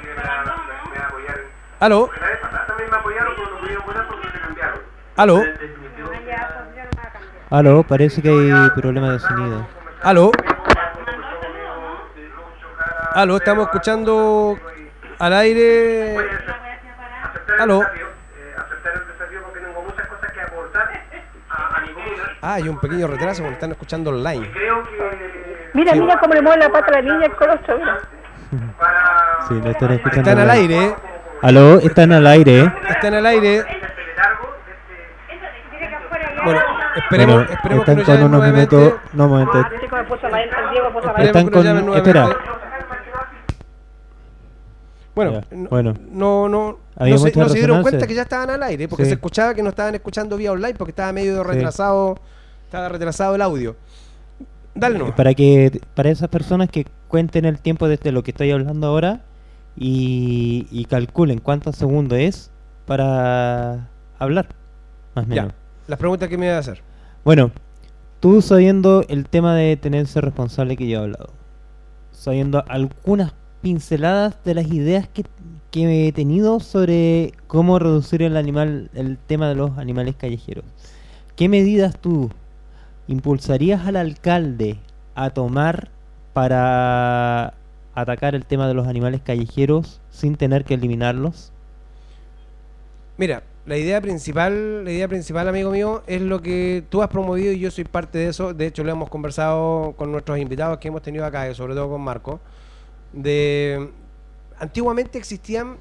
¿Aló? ¿Aló? ¿Aló? Parece que hay problema de sonido. ¿Aló? ¿Aló? Estamos escuchando al aire. ¿Aló? Ah, hay un pequeño retraso porque están escuchando online. Mira, Sí. mira cómo le mueve la pata a la niña el colostro, mira. Sí, lo están escuchando. Están al aire. ¿Aló? Están al aire. ¿eh? están al aire. Bueno, esperemos, Bueno, esperemos que están nos con llamen unos nuevamente. minutos. No, momento. Están que con- espera. Bueno, Ya, no, bueno. no, no, se, no se dieron cuenta que ya estaban al aire, porque Sí. se escuchaba que no estaban escuchando vía online, porque estaba medio Sí. retrasado, estaba retrasado el audio. Dale no. Para que para esas personas que cuenten el tiempo desde lo que estoy hablando ahora y, y calculen cuántos segundos es para hablar, más o Ya, menos. Las preguntas que me iba a hacer. Bueno, tú sabiendo el tema de tenerse responsable que yo he hablado, sabiendo algunas pinceladas de las ideas que, que he tenido sobre cómo reducir el animal, el tema de los animales callejeros, ¿qué medidas tú impulsarías al alcalde a tomar para atacar el tema de los animales callejeros sin tener que eliminarlos? Mira, la idea principal, la idea principal, amigo mío, es lo que tú has promovido y yo soy parte de eso. De hecho, lo hemos conversado con nuestros invitados que hemos tenido acá, sobre todo con Marco. De antiguamente existían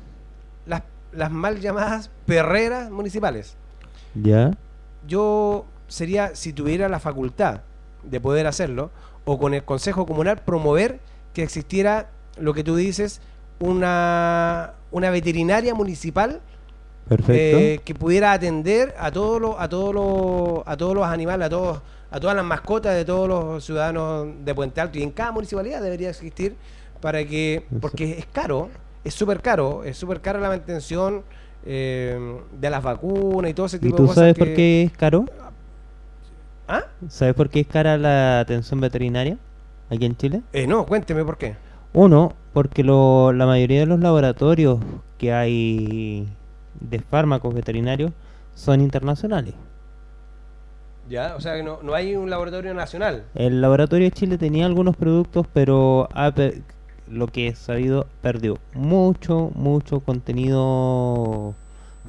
las, las mal llamadas perreras municipales. ¿Ya? Yo sería, si tuviera la facultad de poder hacerlo, o con el Consejo Comunal promover que existiera lo que tú dices, una, una veterinaria municipal Perfecto. eh, que pudiera atender a todos los a todos los a todos los animales a todos a todas las mascotas de todos los ciudadanos de Puente Alto y en cada municipalidad debería existir para que porque es caro es súper caro es súper cara la mantención eh, de las vacunas y todo ese ¿Y tipo de tú cosas sabes que- por qué es caro? ¿Ah? ¿Sabes por qué es cara la atención veterinaria aquí en Chile? Eh, no cuénteme por qué Uno, porque lo- la mayoría de los laboratorios que hay de fármacos veterinarios son internacionales. Ya, o sea que no, no hay un laboratorio nacional. El laboratorio de Chile tenía algunos productos, pero ha lo que he sabido perdió mucho, mucho contenido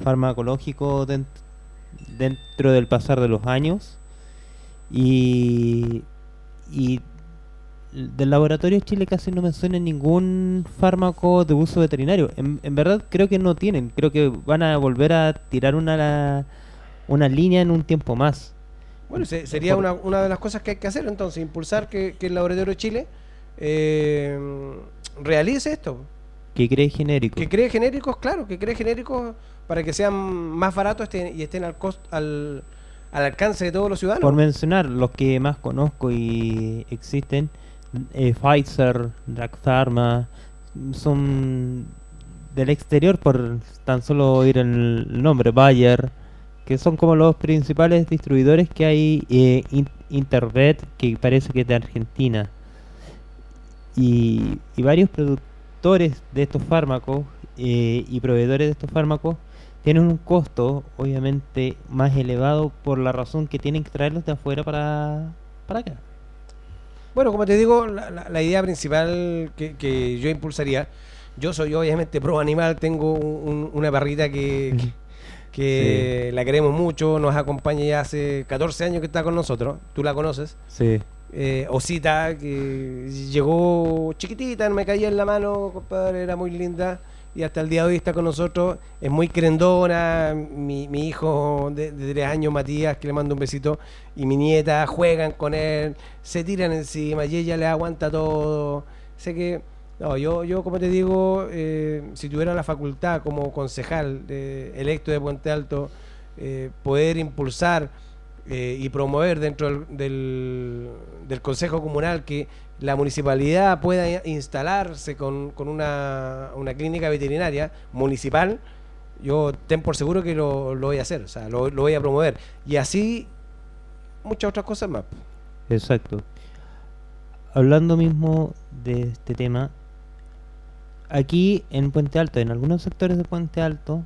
farmacológico dent- dentro del pasar de los años. Y, y del laboratorio de Chile casi no menciona ningún fármaco de uso veterinario. En, en verdad creo que no tienen. Creo que van a volver a tirar una, una línea en un tiempo más. Bueno, se- sería una, una de las cosas que hay que hacer entonces, impulsar que, que el laboratorio de Chile eh, realice esto. Que cree genérico. Que cree genéricos, claro, que cree genéricos para que sean más baratos estén- y estén al, cost, al, al alcance de todos los ciudadanos. Por mencionar los que más conozco y existen, eh, Pfizer, Pharma, son del exterior por tan solo oír el nombre, Bayer, que son como los principales distribuidores que hay, eh, In- Intervet, que parece que es de Argentina, y, y varios productores de estos fármacos eh, y proveedores de estos fármacos tienen un costo obviamente más elevado por la razón que tienen que traerlos de afuera para, para acá. Bueno, como te digo, la, la- la idea principal que, que yo impulsaría, yo soy obviamente pro animal, tengo un- un- una barrita que, que, que la queremos mucho, nos acompaña ya hace 14 años que está con nosotros, tú la conoces. Sí. eh, Osita, que llegó chiquitita, no me caía en la mano, compadre, era muy linda. Y hasta el día de hoy está con nosotros, es muy querendona. Mi, mi hijo de, tres años, Matías, que le mando un besito, y mi nieta juegan con él, se tiran encima y ella le aguanta todo. Sé que, no, yo, yo como te digo, eh, si tuviera la facultad como concejal electo de Puente Alto, eh, poder impulsar eh, y promover dentro del, del, del Consejo Comunal que la municipalidad pueda instalarse con, con una, una clínica veterinaria municipal, yo ten por seguro que lo, lo voy a hacer, o sea, lo, lo voy a promover. Y así muchas otras cosas más. Exacto. Hablando mismo de este tema, aquí en Puente Alto, en algunos sectores de Puente Alto,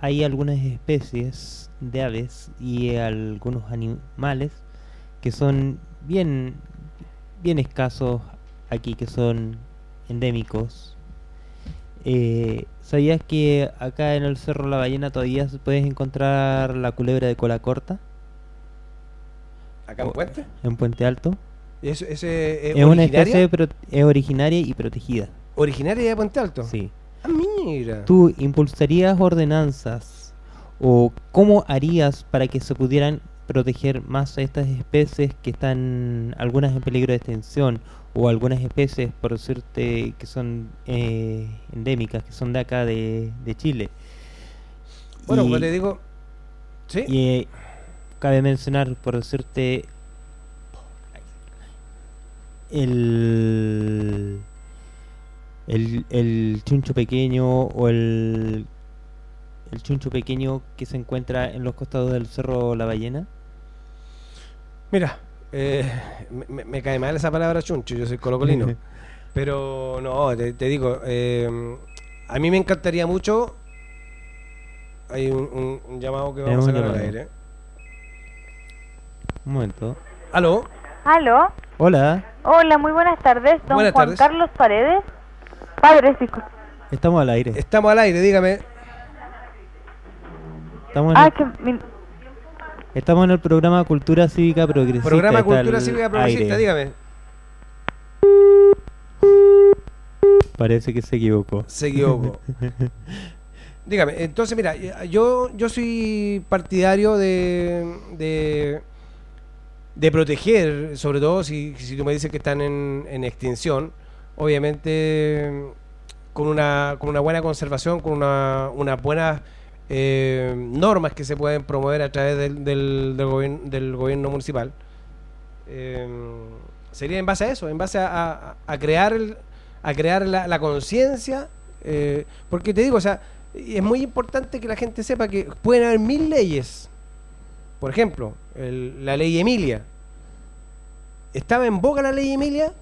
hay algunas especies de aves y algunos animales que son bien, bien escasos aquí, que son endémicos. Eh, ¿Sabías que acá en el Cerro La Ballena todavía se puedes encontrar la culebra de cola corta Acá en. Puente. en Puente Alto? ¿Eso, ese, es Es una especie pro- es originaria y protegida. originaria de Puente Alto. Sí. Ah, mira. ¿Tú impulsarías ordenanzas o cómo harías para que se pudieran proteger más a estas especies que están algunas en peligro de extinción o algunas especies, por decirte, que son eh, endémicas, que son de acá de, de Chile? Bueno, Y- como te digo, ¿sí? y eh, cabe mencionar, por decirte, el, el, el chuncho pequeño o el, el chuncho pequeño que se encuentra en los costados del cerro La Ballena. Mira, eh, me- me, cae mal esa palabra chuncho, yo soy colocolino. pero no, te, te digo, eh, a mí me encantaría mucho. Hay un, un- un llamado que vamos a sacar al aire. Un momento. ¿Aló? ¿Aló? Hola, Hola, muy buenas tardes. Don Buenas Juan tardes. Carlos Paredes. Padre, disculpe. estamos al aire. Estamos al aire, dígame. Estamos en, Ah, el, que mi- estamos en el programa Cultura Cívica Progresista. Programa Cultura Cívica Progresista, aire. dígame. Parece que se equivocó. Se equivocó. Dígame, entonces mira, yo, yo soy partidario de, de, de proteger, sobre todo si, si tú me dices que están en, en extinción, obviamente con una, con una buena conservación, con una, unas buenas eh, normas que se pueden promover a través del, del, del, gobierno, del gobierno municipal. Eh, sería en base a eso, en base a, crear el, a crear la, conciencia, eh, porque te digo, o sea, es muy importante que la gente sepa que pueden haber mil leyes. Por ejemplo, el- la ley Emilia. Estaba en boga la ley Emilia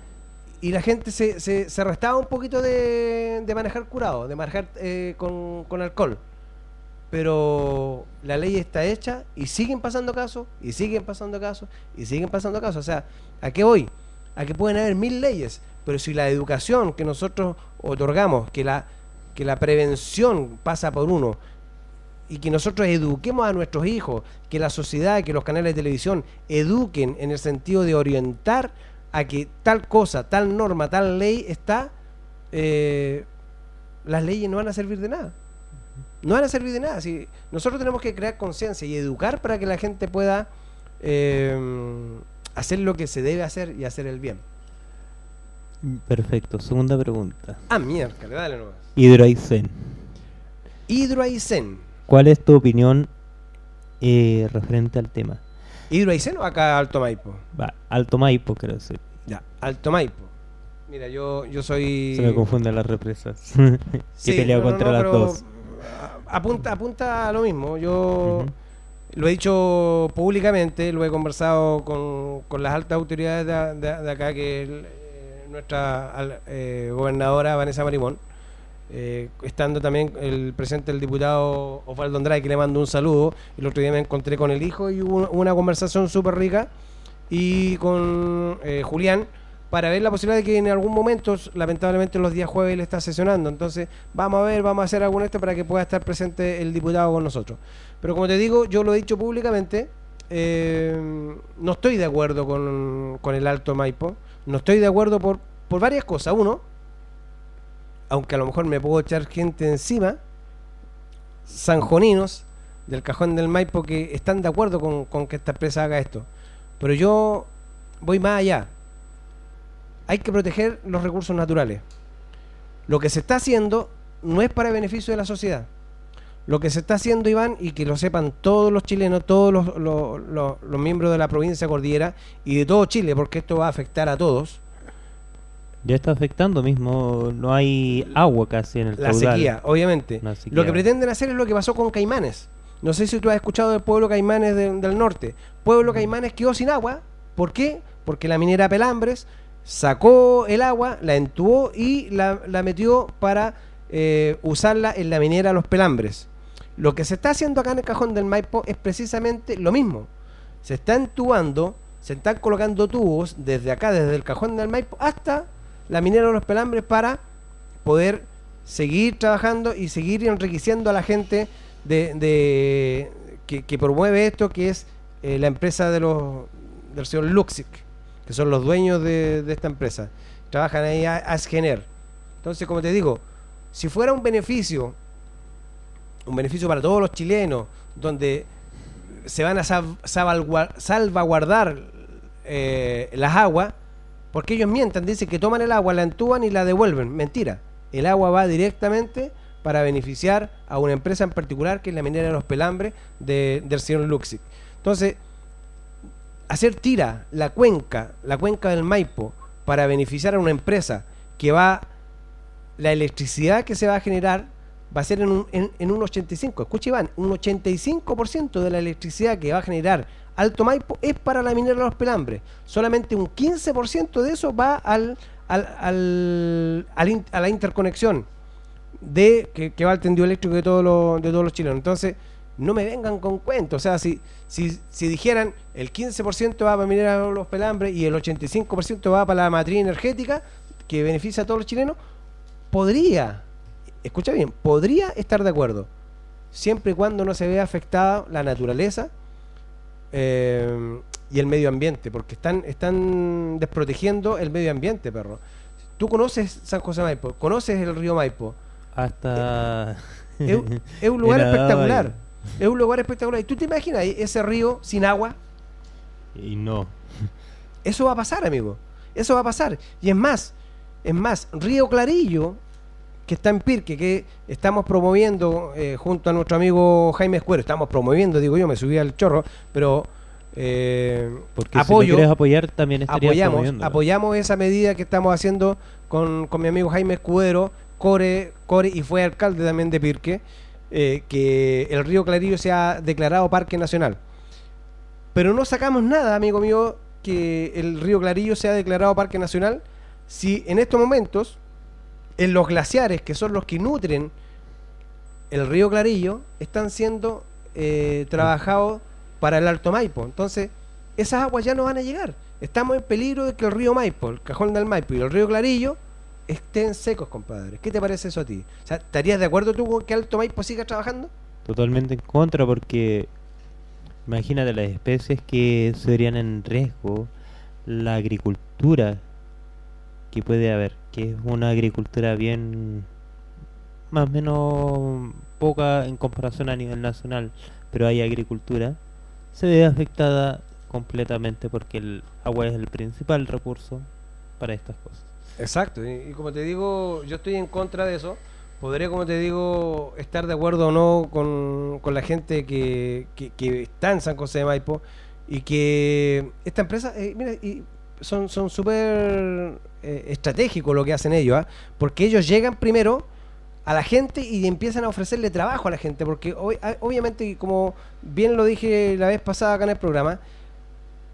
y la gente se, se, se un poquito de, manejar curado, de manejar eh, con alcohol. Pero la ley está hecha y siguen pasando casos, y siguen pasando casos, y siguen pasando casos. O sea, ¿a qué voy? A que pueden haber mil leyes, pero si la educación que nosotros otorgamos, que la, que la prevención pasa por uno, y que nosotros eduquemos a nuestros hijos, que la sociedad, que los canales de televisión eduquen en el sentido de orientar a que tal cosa, tal norma, tal ley está, eh, las leyes no van a servir de nada. No van a servir de nada. Si nosotros tenemos que crear conciencia y educar para que la gente pueda eh, hacer lo que se debe hacer y hacer el bien. Perfecto. Segunda pregunta. Ah, mierda, dale nomás. Hidroaicén. Hidroaicén. ¿Cuál es tu opinión eh, referente al tema? ¿Hidroaicén o acá Alto Maipo? Va, Alto Maipo, creo que Ya, Alto Maipo. Mira, yo, yo soy... se me confunden las represas. Sí, no, contra no, las dos. Apunta, apunta a lo mismo. Yo lo he dicho públicamente, lo he conversado con, con las altas autoridades de, de- de acá, que es el, eh, nuestra al- eh, gobernadora Vanessa Marimón, eh, estando también el presidente del diputado Osvaldo Andrade, que le mando un saludo. El otro día me encontré con el hijo y hubo una, una conversación súper rica, y con eh, Julián para ver la posibilidad de que en algún momento, lamentablemente los días jueves él está sesionando. Entonces, vamos a ver, vamos a hacer algún esto para que pueda estar presente el diputado con nosotros. Pero como te digo, yo lo he dicho públicamente, eh, no estoy de acuerdo con, con el Alto Maipo. No estoy de acuerdo por, por varias cosas. Uno, aunque a lo mejor me puedo echar gente encima, sanjoninos del cajón del Maipo que están de acuerdo con, con que esta empresa haga esto. Pero yo voy más allá. Hay que proteger los recursos naturales. Lo que se está haciendo no es para beneficio de la sociedad. Lo que se está haciendo, Iván, y que lo sepan todos los chilenos, todos los, los- los- los miembros de la provincia cordillera y de todo Chile, porque esto va a afectar a todos, Ya está afectando mismo. No hay agua casi en el la caudal. sequía, obviamente. Sequía. Lo que pretenden hacer es lo que pasó con Caimanes. No sé si tú has escuchado del pueblo Caimanes de- del norte. Pueblo Caimanes quedó sin agua. ¿Por qué? Porque la minera Pelambres sacó el agua, la entubó y la, la metió para eh, usarla en la minera Los Pelambres. Lo que se está haciendo acá en el cajón del Maipo es precisamente lo mismo. Se está entubando, se están colocando tubos desde acá, desde el cajón del Maipo hasta la minera Los Pelambres para poder seguir trabajando y seguir enriqueciendo a la gente de, de- que, promueve esto, que es eh, la empresa de los del señor Luxic, que son los dueños de, de esta empresa. Trabajan ahí a Asgener. Entonces, como te digo, si fuera un beneficio, un beneficio para todos los chilenos, donde se van a sal- salvaguar- salvaguardar eh, las aguas, porque ellos mientan, dicen que toman el agua, la entúan y la devuelven. Mentira. El agua va directamente para beneficiar a una empresa en particular, que es la minera de los Pelambres de- del señor Luxic. Entonces, hacer tira la cuenca, la cuenca del Maipo, para beneficiar a una empresa que va, la electricidad que se va a generar va a ser en un, en, en un 85, escucha Iván, un 85% de la electricidad que va a generar Alto Maipo es para la minera de los Pelambres. Solamente un 15% de eso va al, al, al- a la interconexión de que, que va al tendido eléctrico de todos los, de todos los chilenos. Entonces, no me vengan con cuentos. O sea, si, si, si dijeran el 15% va para minera de los pelambres y el 85% va para la matriz energética que beneficia a todos los chilenos, podría, escucha bien, podría estar de acuerdo. Siempre y cuando no se vea afectada la naturaleza eh, y el medio ambiente, porque están, están desprotegiendo el medio ambiente, perro. Tú conoces San José Maipo, conoces el río Maipo. Hasta. Es, es un lugar espectacular. Es un lugar espectacular. ¿Y tú te imaginas ese río sin agua? Y no. Eso va a pasar, amigo. Eso va a pasar. Y es más, es más, Río Clarillo, que está en Pirque, que estamos promoviendo eh, junto a nuestro amigo Jaime Escuero, estamos promoviendo, digo yo, me subí al chorro, pero eh, Porque apoyo, si lo quieres apoyar, también apoyamos, apoyamos esa medida que estamos haciendo con, con mi amigo Jaime Escudero, Core, Core y fue alcalde también de Pirque, eh, que el río Clarillo se ha declarado parque nacional. Pero no sacamos nada, amigo mío, que el río Clarillo sea declarado parque nacional si en estos momentos en los glaciares, que son los que nutren el río Clarillo están siendo eh, trabajados para el Alto Maipo. Entonces, esas aguas ya no van a llegar. Estamos en peligro de que el río Maipo, el cajón del Maipo y el río Clarillo estén secos, compadre. ¿Qué te parece eso a ti? O sea, ¿estarías de acuerdo tú con que Alto Maipo siga trabajando? Totalmente en contra porque imagínate las especies que se verían en riesgo, la agricultura que puede haber, que es una agricultura bien más o menos poca en comparación a nivel nacional, pero hay agricultura, se ve afectada completamente porque el agua es el principal recurso para estas cosas. Exacto, y, como te digo, yo estoy en contra de eso. Podría, como te digo, estar de acuerdo o no con, con la gente que, que, que está en San José de Maipo y que esta empresa, eh, mira, y son son súper eh, estratégicos lo que hacen ellos, ¿ah? porque ellos llegan primero a la gente y empiezan a ofrecerle trabajo a la gente, porque ob- ah, obviamente, como bien lo dije la vez pasada acá en el programa,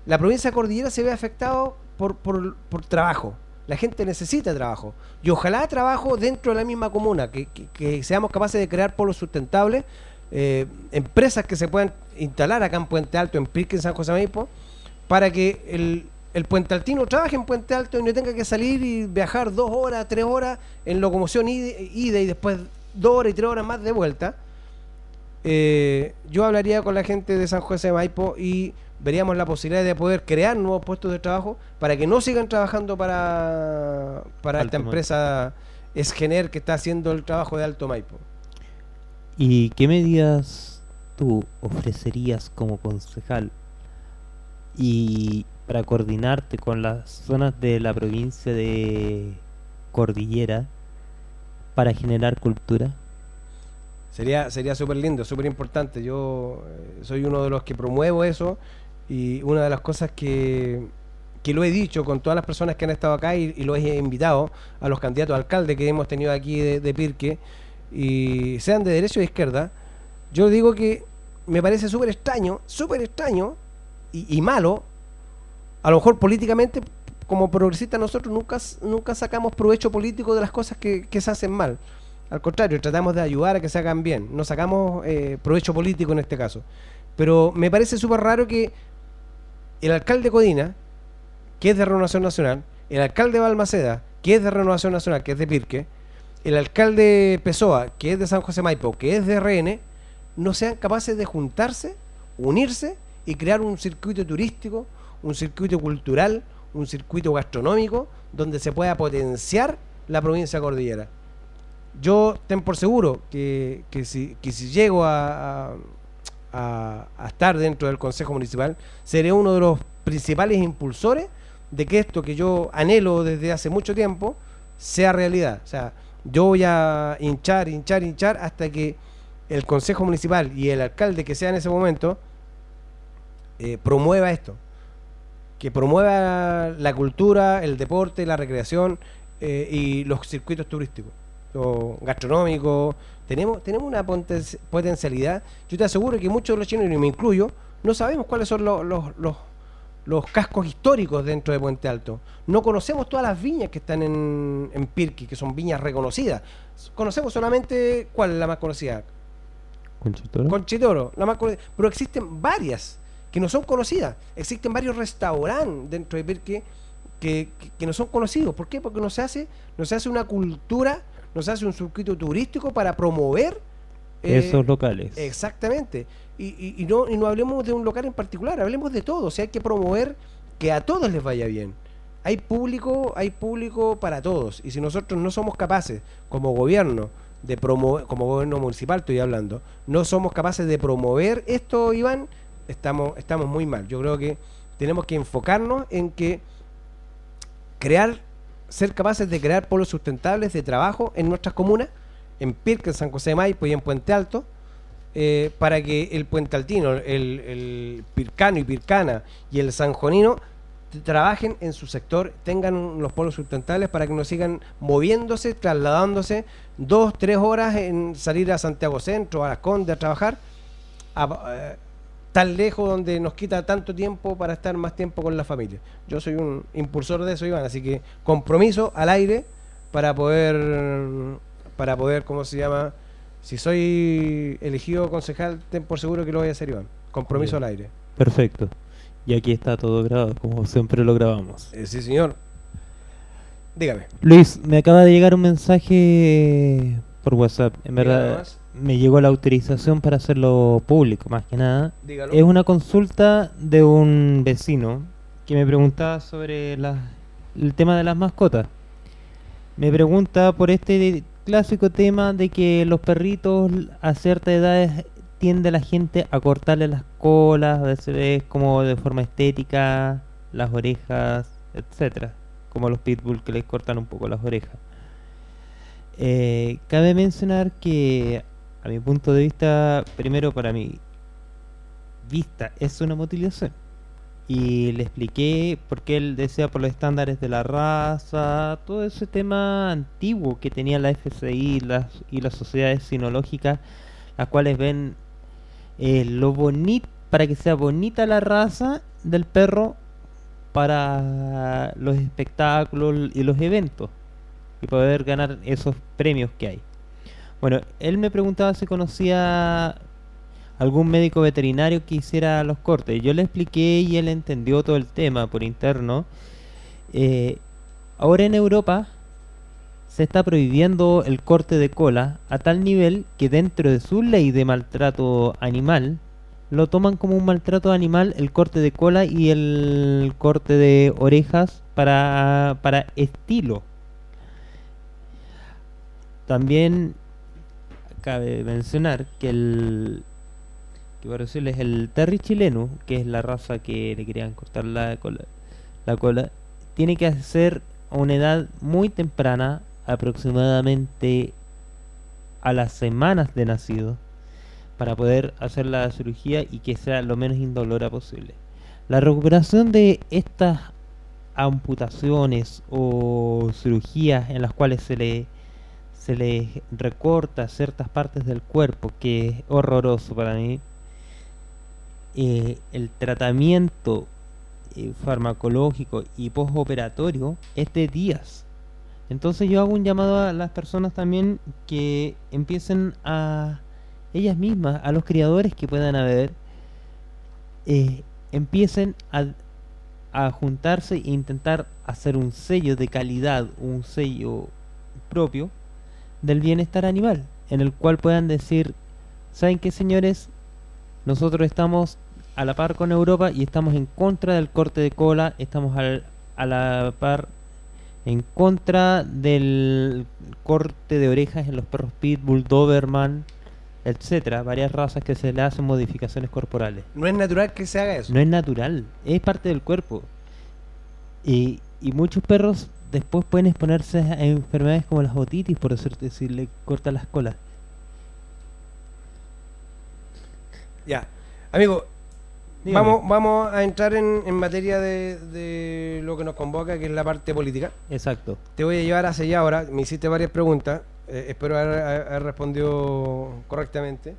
la provincia de Cordillera se ve afectado por, por, por trabajo. La gente necesita trabajo. Y ojalá trabajo dentro de la misma comuna, que, seamos capaces de crear polos sustentables, eh, empresas que se puedan instalar acá en Puente Alto, en Pirque, en San José Maipo, para que el, el Puente Altino trabaje en Puente Alto y no tenga que salir y viajar dos horas, tres horas en locomoción ida y después dos horas y tres horas más de vuelta. Eh, yo hablaría con la gente de San José de Maipo y veríamos la posibilidad de poder crear nuevos puestos de trabajo para que no sigan trabajando para, para esta Alto empresa Esgener que está haciendo el trabajo de Alto Maipo. ¿Y qué medidas tú ofrecerías como concejal y para coordinarte con las zonas de la provincia de Cordillera para generar cultura? Sería sería súper lindo, súper importante. Yo eh, soy uno de los que promuevo eso y una de las cosas que, que lo he dicho con todas las personas que han estado acá y, y lo he invitado a los candidatos a alcalde que hemos tenido aquí de, Pirque y sean de derecha o de izquierda, yo digo que me parece súper extraño, súper extraño y, y malo, a lo mejor políticamente como progresistas nosotros nunca, nunca sacamos provecho político de las cosas que, que se hacen mal. Al contrario, tratamos de ayudar a que se hagan bien. No sacamos eh, provecho político en este caso. Pero me parece súper raro que el alcalde Codina, que es de Renovación Nacional, el alcalde Balmaceda, que es de Renovación Nacional, que es de Pirque, el alcalde Pessoa, que es de San José Maipo, que es de RN, no sean capaces de juntarse, unirse y crear un circuito turístico, un circuito cultural, un circuito gastronómico, donde se pueda potenciar la provincia cordillera. Yo ten por seguro que, si, llego a- a- estar dentro del Consejo Municipal, seré uno de los principales impulsores de que esto que yo anhelo desde hace mucho tiempo sea realidad. O sea, yo voy a hinchar, hinchar, hinchar hasta que el Consejo Municipal y el alcalde que sea en ese momento eh, promueva esto. Que promueva la cultura, el deporte, la recreación eh, y los circuitos turísticos, o gastronómicos. Tenemos, tenemos una poten- potencialidad. Yo te aseguro que muchos de los chinos, y me incluyo, no sabemos cuáles son los, los, los, los cascos históricos dentro de Puente Alto. No conocemos todas las viñas que están en, en Pirqui, que son viñas reconocidas. Conocemos solamente, ¿cuál es la más conocida? ¿Conchitoro? Conchitoro, la más conocida. Pero existen varias que no son conocidas. Existen varios restaurantes dentro de Pirque que, que, que no son conocidos. ¿Por qué? Porque no se hace, no se hace una cultura, no se hace un circuito turístico para promover eh, Esos locales. Exactamente. Y, y- y no, y no hablemos de un local en particular, hablemos de todo. O sea, hay que promover que a todos les vaya bien. Hay público, hay público para todos. Y si nosotros no somos capaces, como gobierno, de promover, como gobierno municipal estoy hablando, no somos capaces de promover esto, Iván, estamos, estamos muy mal. Yo creo que tenemos que enfocarnos en que crear, ser capaces de crear polos sustentables de trabajo en nuestras comunas, en Pirque, en San José de Maipo y en Puente Alto, eh, para que el Puente Altino, el, Pircano y Pircana y el Sanjonino trabajen en su sector, tengan los polos sustentables para que no sigan moviéndose, trasladándose dos, tres horas en salir a Santiago Centro, a Las Condes a trabajar, eh, tan lejos donde nos quita tanto tiempo para estar más tiempo con la familia. Yo soy un impulsor de eso, Iván, así que compromiso al aire para poder, para poder, ¿cómo se llama? Si soy elegido concejal, ten por seguro que lo voy a hacer, Iván. Compromiso Bien. al aire. Perfecto. Y aquí está todo grabado, como siempre lo grabamos. Eh, sí, señor. Dígame. Luis, me acaba de llegar un mensaje por WhatsApp. En verdad. Me llegó la autorización para hacerlo público, más que nada. Dígalo. Es una consulta de un vecino que me preguntaba sobre la- el tema de las mascotas. Me pregunta por este clásico tema de que los perritos a cierta edad tiende la gente a cortarle las colas, a veces como de forma estética, las orejas, etcétera, como los pitbull que les cortan un poco las orejas. Eh, cabe mencionar que, a mi punto de vista, primero para mi vista es una mutilación. Y le expliqué por qué él decía por los estándares de la raza, todo ese tema antiguo que tenía la FCI las, y las sociedades sinológicas, las cuales ven eh, lo bonito, para que sea bonita la raza del perro para los espectáculos y los eventos y poder ganar esos premios que hay. Bueno, él me preguntaba si conocía algún médico veterinario que hiciera los cortes. Yo le expliqué y él entendió todo el tema por interno. Eh, ahora en Europa se está prohibiendo el corte de cola a tal nivel que dentro de su ley de maltrato animal lo toman como un maltrato animal el corte de cola y el corte de orejas para, para estilo. También cabe mencionar que el que por decirles el Terry chileno, que es la raza que le querían cortar la cola, la cola, tiene que hacer a una edad muy temprana, aproximadamente a las semanas de nacido, para poder hacer la cirugía y que sea lo menos indolora posible. La recuperación de estas amputaciones o cirugías en las cuales se le se le recorta ciertas partes del cuerpo, que es horroroso para mí. eh, el tratamiento eh, farmacológico y postoperatorio es de días. Entonces yo hago un llamado a las personas también que empiecen a ellas mismas, a los criadores que puedan haber, eh, empiecen a, a juntarse e intentar hacer un sello de calidad, un sello propio del bienestar animal, en el cual puedan decir, ¿saben qué señores? Nosotros estamos a la par con Europa y estamos en contra del corte de cola, estamos al- a la par en contra del corte de orejas en los perros Pitbull, Doberman, etcétera, varias razas que se le hacen modificaciones corporales. No es natural que se haga eso. No es natural, es parte del cuerpo. Y, y muchos perros después pueden exponerse a enfermedades como las otitis, por decirte, si le cortan las colas. Ya. Amigo, Dígame. vamos, vamos a entrar en, en materia de, de lo que nos convoca, que es la parte política. Exacto. Te voy a llevar hacia allá ahora. Me hiciste varias preguntas. eh, espero haber, haber respondido correctamente.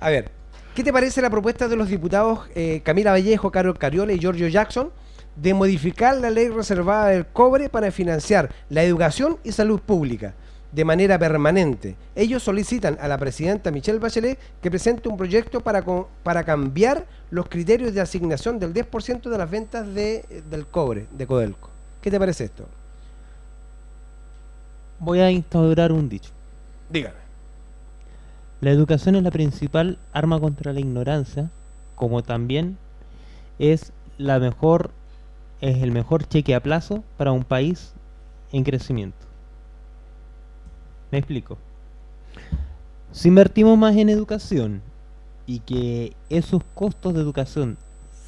A ver, ¿qué te parece la propuesta de los diputados eh, Camila Vallejo, Carol Cariola y Giorgio Jackson de modificar la ley reservada del cobre para financiar la educación y salud pública de manera permanente? Ellos solicitan a la presidenta Michelle Bachelet que presente un proyecto para, para cambiar los criterios de asignación del 10% de las ventas de, del cobre de Codelco. ¿Qué te parece esto? Voy a instaurar un dicho. Dígame. La educación es la principal arma contra la ignorancia, como también es la mejor es el mejor cheque a plazo para un país en crecimiento. Me explico. Si invertimos más en educación y que esos costos de educación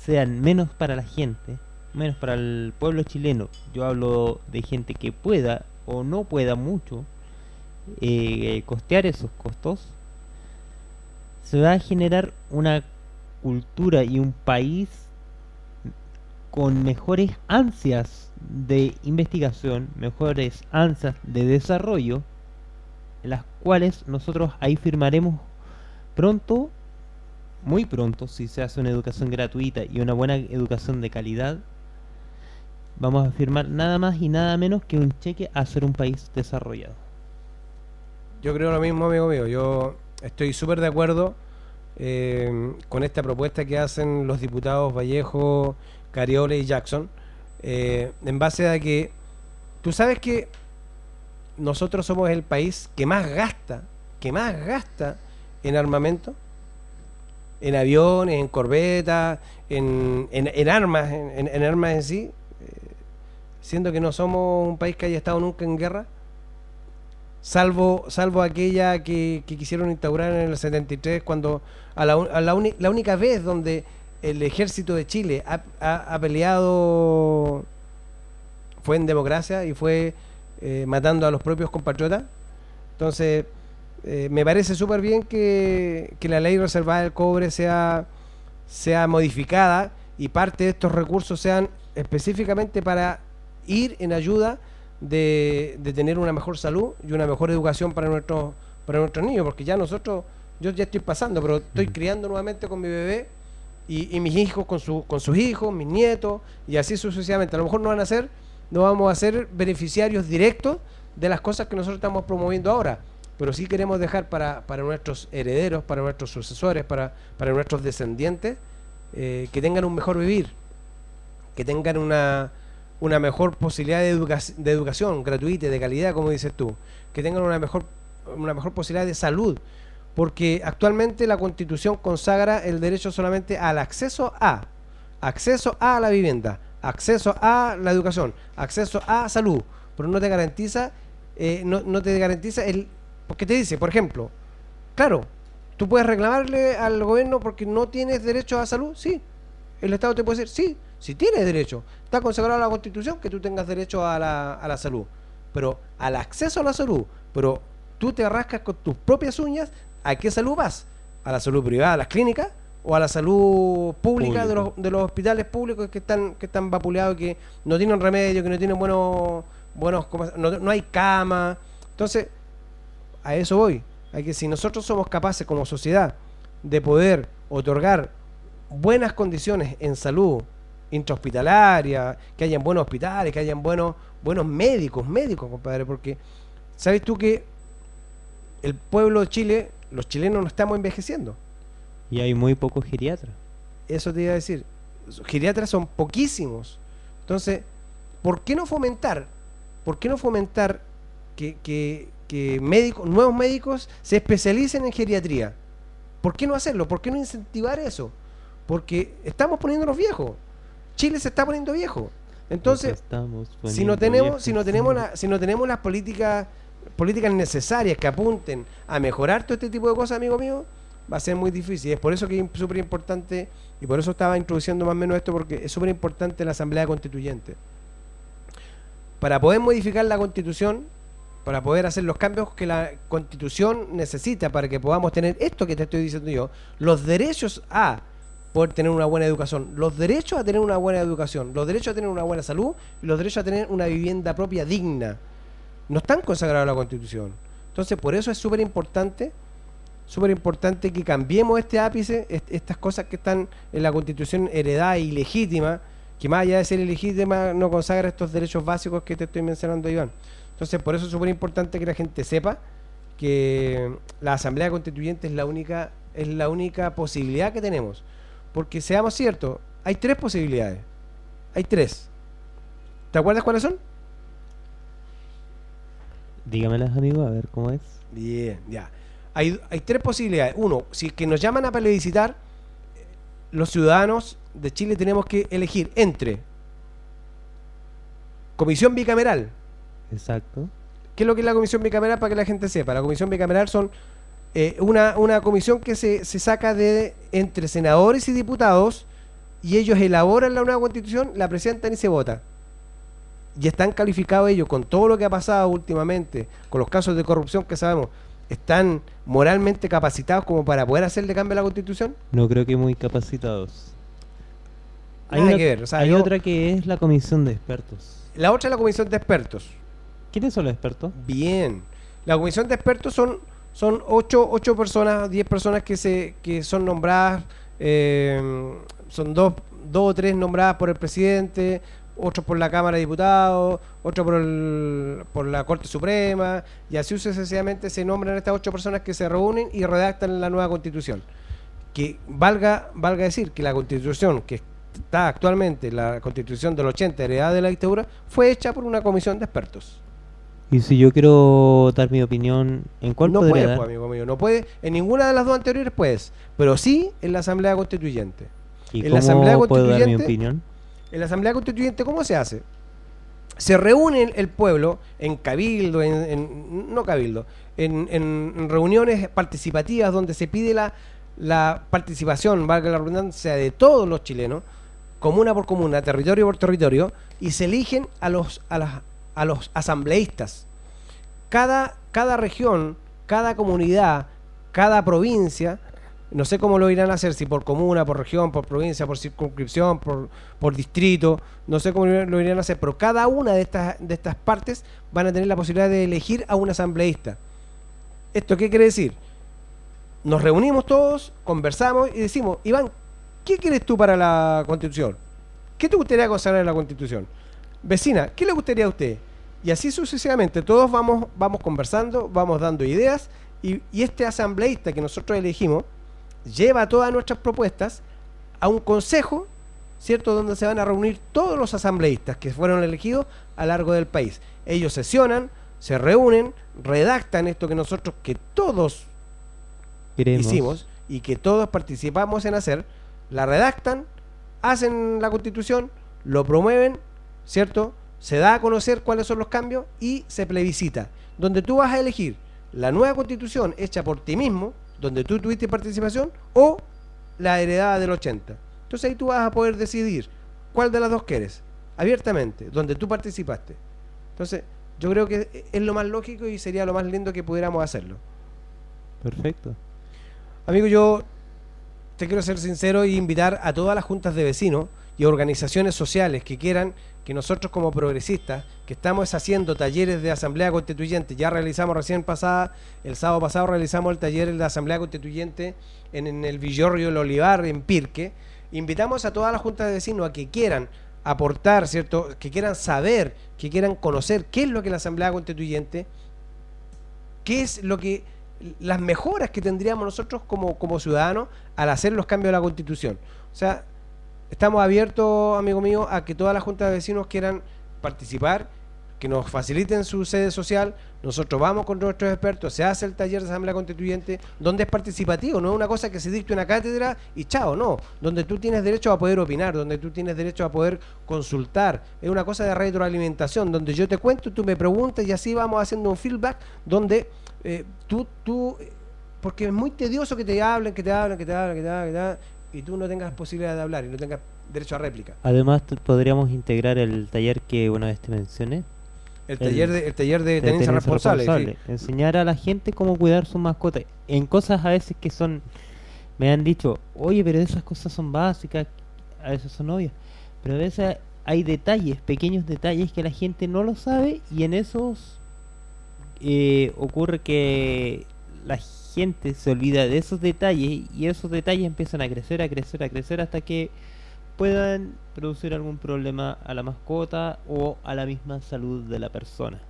sean menos para la gente, menos para el pueblo chileno, yo hablo de gente que pueda o no pueda mucho eh, costear esos costos, se va a generar una cultura y un país con mejores ansias de investigación, mejores ansias de desarrollo, las cuales nosotros ahí firmaremos pronto, muy pronto, si se hace una educación gratuita y una buena educación de calidad, vamos a firmar nada más y nada menos que un cheque a ser un país desarrollado. Yo creo lo mismo, amigo mío. Yo estoy súper de acuerdo eh, con esta propuesta que hacen los diputados Vallejo, Cariole y Jackson, eh, en base a que tú sabes que nosotros somos el país que más gasta, que más gasta en armamento, en aviones, en corbetas, en, en- armas, en, en- armas en sí, eh, siendo que no somos un país que haya estado nunca en guerra, salvo salvo aquella que, que quisieron instaurar en el 73 cuando a la, a la, la única vez donde el ejército de Chile ha, ha- ha peleado fue en democracia y fue eh, matando a los propios compatriotas. Entonces eh, me parece súper bien que, que la ley reservada del cobre sea sea modificada y parte de estos recursos sean específicamente para ir en ayuda de, de tener una mejor salud y una mejor educación para nuestros para nuestros niños, porque ya nosotros, yo ya estoy pasando, pero estoy criando nuevamente con mi bebé y, y mis hijos con, su, con sus hijos, mis nietos, y así sucesivamente. A lo mejor no van a ser, no vamos a ser beneficiarios directos de las cosas que nosotros estamos promoviendo ahora, pero sí queremos dejar para, para nuestros herederos, para nuestros sucesores, para, para nuestros descendientes, eh, que tengan un mejor vivir, que tengan una, una mejor posibilidad de, educa- de educación gratuita y de calidad, como dices tú, que tengan una mejor, una mejor posibilidad de salud, porque actualmente la constitución consagra el derecho solamente al acceso a, acceso a la vivienda, acceso a la educación, acceso a salud, pero no te garantiza, eh, no, no te garantiza el, porque te dice, por ejemplo, claro, tú puedes reclamarle al gobierno porque no tienes derecho a salud, sí, el Estado te puede decir, sí, si tienes derecho, está consagrado en la Constitución que tú tengas derecho a la, a la salud, pero al acceso a la salud, pero tú te rascas con tus propias uñas, ¿a qué salud vas? ¿A la salud privada, a las clínicas? ¿O a la salud pública de los, de los hospitales públicos que están que están vapuleados, que no tienen remedio, que no tienen buenos, buenos ¿cómo se- no, no hay cama? Entonces, a eso voy. Hay que si nosotros somos capaces como sociedad de poder otorgar buenas condiciones en salud intrahospitalaria, que hayan buenos hospitales, que hayan buenos buenos médicos, médicos, compadre, porque sabes tú que el pueblo de Chile, los chilenos no estamos envejeciendo. Y hay muy pocos geriatras. Eso te iba a decir. Geriatras son poquísimos. Entonces, ¿por qué no fomentar? ¿Por qué no fomentar que, que- que médicos, nuevos médicos se especialicen en geriatría? ¿Por qué no hacerlo? ¿Por qué no incentivar eso? Porque estamos poniéndonos viejos. Chile se está poniendo viejo. Entonces, si no tenemos si no tenemos la- si no tenemos las políticas políticas necesarias que apunten a mejorar todo este tipo de cosas amigo mío va a ser muy difícil es por eso que es súper importante y por eso estaba introduciendo más o menos esto porque es súper importante la asamblea constituyente para poder modificar la constitución para poder hacer los cambios que la constitución necesita para que podamos tener esto que te estoy diciendo yo los derechos a poder tener una buena educación, los derechos a tener una buena educación, los derechos a tener una buena salud y los derechos a tener una vivienda propia digna. No están consagrados en la Constitución. Entonces, por eso es súper importante, súper importante que cambiemos este ápice, est- estas cosas que están en la Constitución heredada y ilegítima, que más allá de ser ilegítima no consagra estos derechos básicos que te estoy mencionando, Iván. Entonces, por eso es súper importante que la gente sepa que la Asamblea Constituyente es la única es la única posibilidad que tenemos. Porque seamos ciertos, hay tres posibilidades. Hay tres. ¿Te acuerdas cuáles son? Dígamelas, amigo, a ver cómo es. Bien, ya. Hay, hay tres posibilidades. Uno, si es que nos llaman a plebiscitar, eh, los ciudadanos de Chile tenemos que elegir entre comisión bicameral. Exacto. ¿Qué es lo que es la comisión bicameral para que la gente sepa? La comisión bicameral son eh, una, una comisión que se, se saca de entre senadores y diputados y ellos elaboran la nueva constitución, la presentan y se vota. Y están calificados ellos con todo lo que ha pasado últimamente, con los casos de corrupción que sabemos, están moralmente capacitados como para poder hacerle cambio a la constitución. No creo que muy capacitados. Una- que ver, o sea, hay yo- otra que es la comisión de expertos. La otra es la comisión de expertos. ¿Quiénes son los expertos? Bien. La comisión de expertos son, son ocho, ocho personas, diez personas que se que son nombradas, eh, son dos, dos o tres nombradas por el presidente, otros por la Cámara de Diputados, otros por, el- por la Corte Suprema, y así sucesivamente se nombran estas ocho personas que se reúnen y redactan la nueva constitución. Que valga, valga decir que la constitución que está actualmente, la constitución del 80 heredada de la dictadura, fue hecha por una comisión de expertos. Y si yo quiero dar mi opinión, ¿en cuál no puedes, dar? pues, amigo mío, no puedes. En ninguna de las dos anteriores puedes, pero sí en la Asamblea Constituyente. ¿Y en la cómo Asamblea puedo dar mi Constituyente- opinión? En la Asamblea Constituyente, ¿cómo se hace? Se reúne el pueblo en cabildo, en, en- no cabildo, en, reuniones participativas donde se pide la, la participación, valga la redundancia, de todos los chilenos, comuna por comuna, territorio por territorio, y se eligen a los, las- a los asambleístas. Cada región, cada comunidad, cada provincia, no sé cómo lo irán a hacer, si por comuna, por región, por provincia, por circunscripción, por, por distrito, no sé cómo lo irán a hacer, pero cada una de estas, de estas partes van a tener la posibilidad de elegir a un asambleísta. ¿Esto qué quiere decir? Nos reunimos todos, conversamos y decimos, Iván, ¿qué quieres tú para la constitución? ¿Qué te gustaría consagrar en la constitución? Vecina, ¿qué le gustaría a usted? Y así sucesivamente, todos vamos, vamos conversando, vamos dando ideas y, y este asambleísta que nosotros elegimos lleva todas nuestras propuestas a un consejo, ¿cierto? Donde se van a reunir todos los asambleístas que fueron elegidos a lo largo del país. Ellos sesionan, se reúnen, redactan esto que nosotros, que todos Queremos. hicimos y que todos participamos en hacer, la redactan, hacen la constitución, lo promueven, ¿cierto? Se da a conocer cuáles son los cambios y se plebiscita, donde tú vas a elegir la nueva constitución hecha por ti mismo, donde tú tuviste participación, o la heredada del 80. Entonces ahí tú vas a poder decidir cuál de las dos quieres, abiertamente, donde tú participaste. Entonces, yo creo que es lo más lógico y sería lo más lindo que pudiéramos hacerlo. Perfecto. Amigo, yo te quiero ser sincero e invitar a todas las juntas de vecinos y organizaciones sociales que quieran que nosotros como progresistas, que estamos haciendo talleres de asamblea constituyente, ya realizamos recién pasada, el sábado pasado realizamos el taller de la asamblea constituyente en, el Villorrio El Olivar, en Pirque, invitamos a todas las juntas de vecinos a que quieran aportar, ¿cierto? Que quieran saber, que quieran conocer qué es lo que la asamblea constituyente, qué es lo que las mejoras que tendríamos nosotros como, como ciudadanos al hacer los cambios de la constitución. O sea, estamos abiertos, amigo mío, a que todas las juntas de vecinos quieran participar, que nos faciliten su sede social, nosotros vamos con nuestros expertos, se hace el taller de asamblea constituyente, donde es participativo, no es una cosa que se dicte una cátedra y chao, no, donde tú tienes derecho a poder opinar, donde tú tienes derecho a poder consultar, es una cosa de retroalimentación, donde yo te cuento, tú me preguntas y así vamos haciendo un feedback donde eh, tú, tú, eh, porque es muy tedioso que te hablen, que te hablen, que te hablen, que te hablen, que te hablen, y tú no tengas posibilidad de hablar y no tengas derecho a réplica. Además, podríamos integrar el taller que una vez te mencioné. El El- taller de, el taller de de tenencia tenencia responsable. sí. responsable. Enseñar a la gente cómo cuidar su mascota. En cosas a veces que son. Me han dicho, oye, pero esas cosas son básicas, a veces son obvias. Pero a veces hay detalles, pequeños detalles que la gente no lo sabe y en esos eh, ocurre que la gente se olvida de esos detalles y esos detalles empiezan a crecer, a crecer, a crecer hasta que puedan producir algún problema a la mascota o a la misma salud de la persona.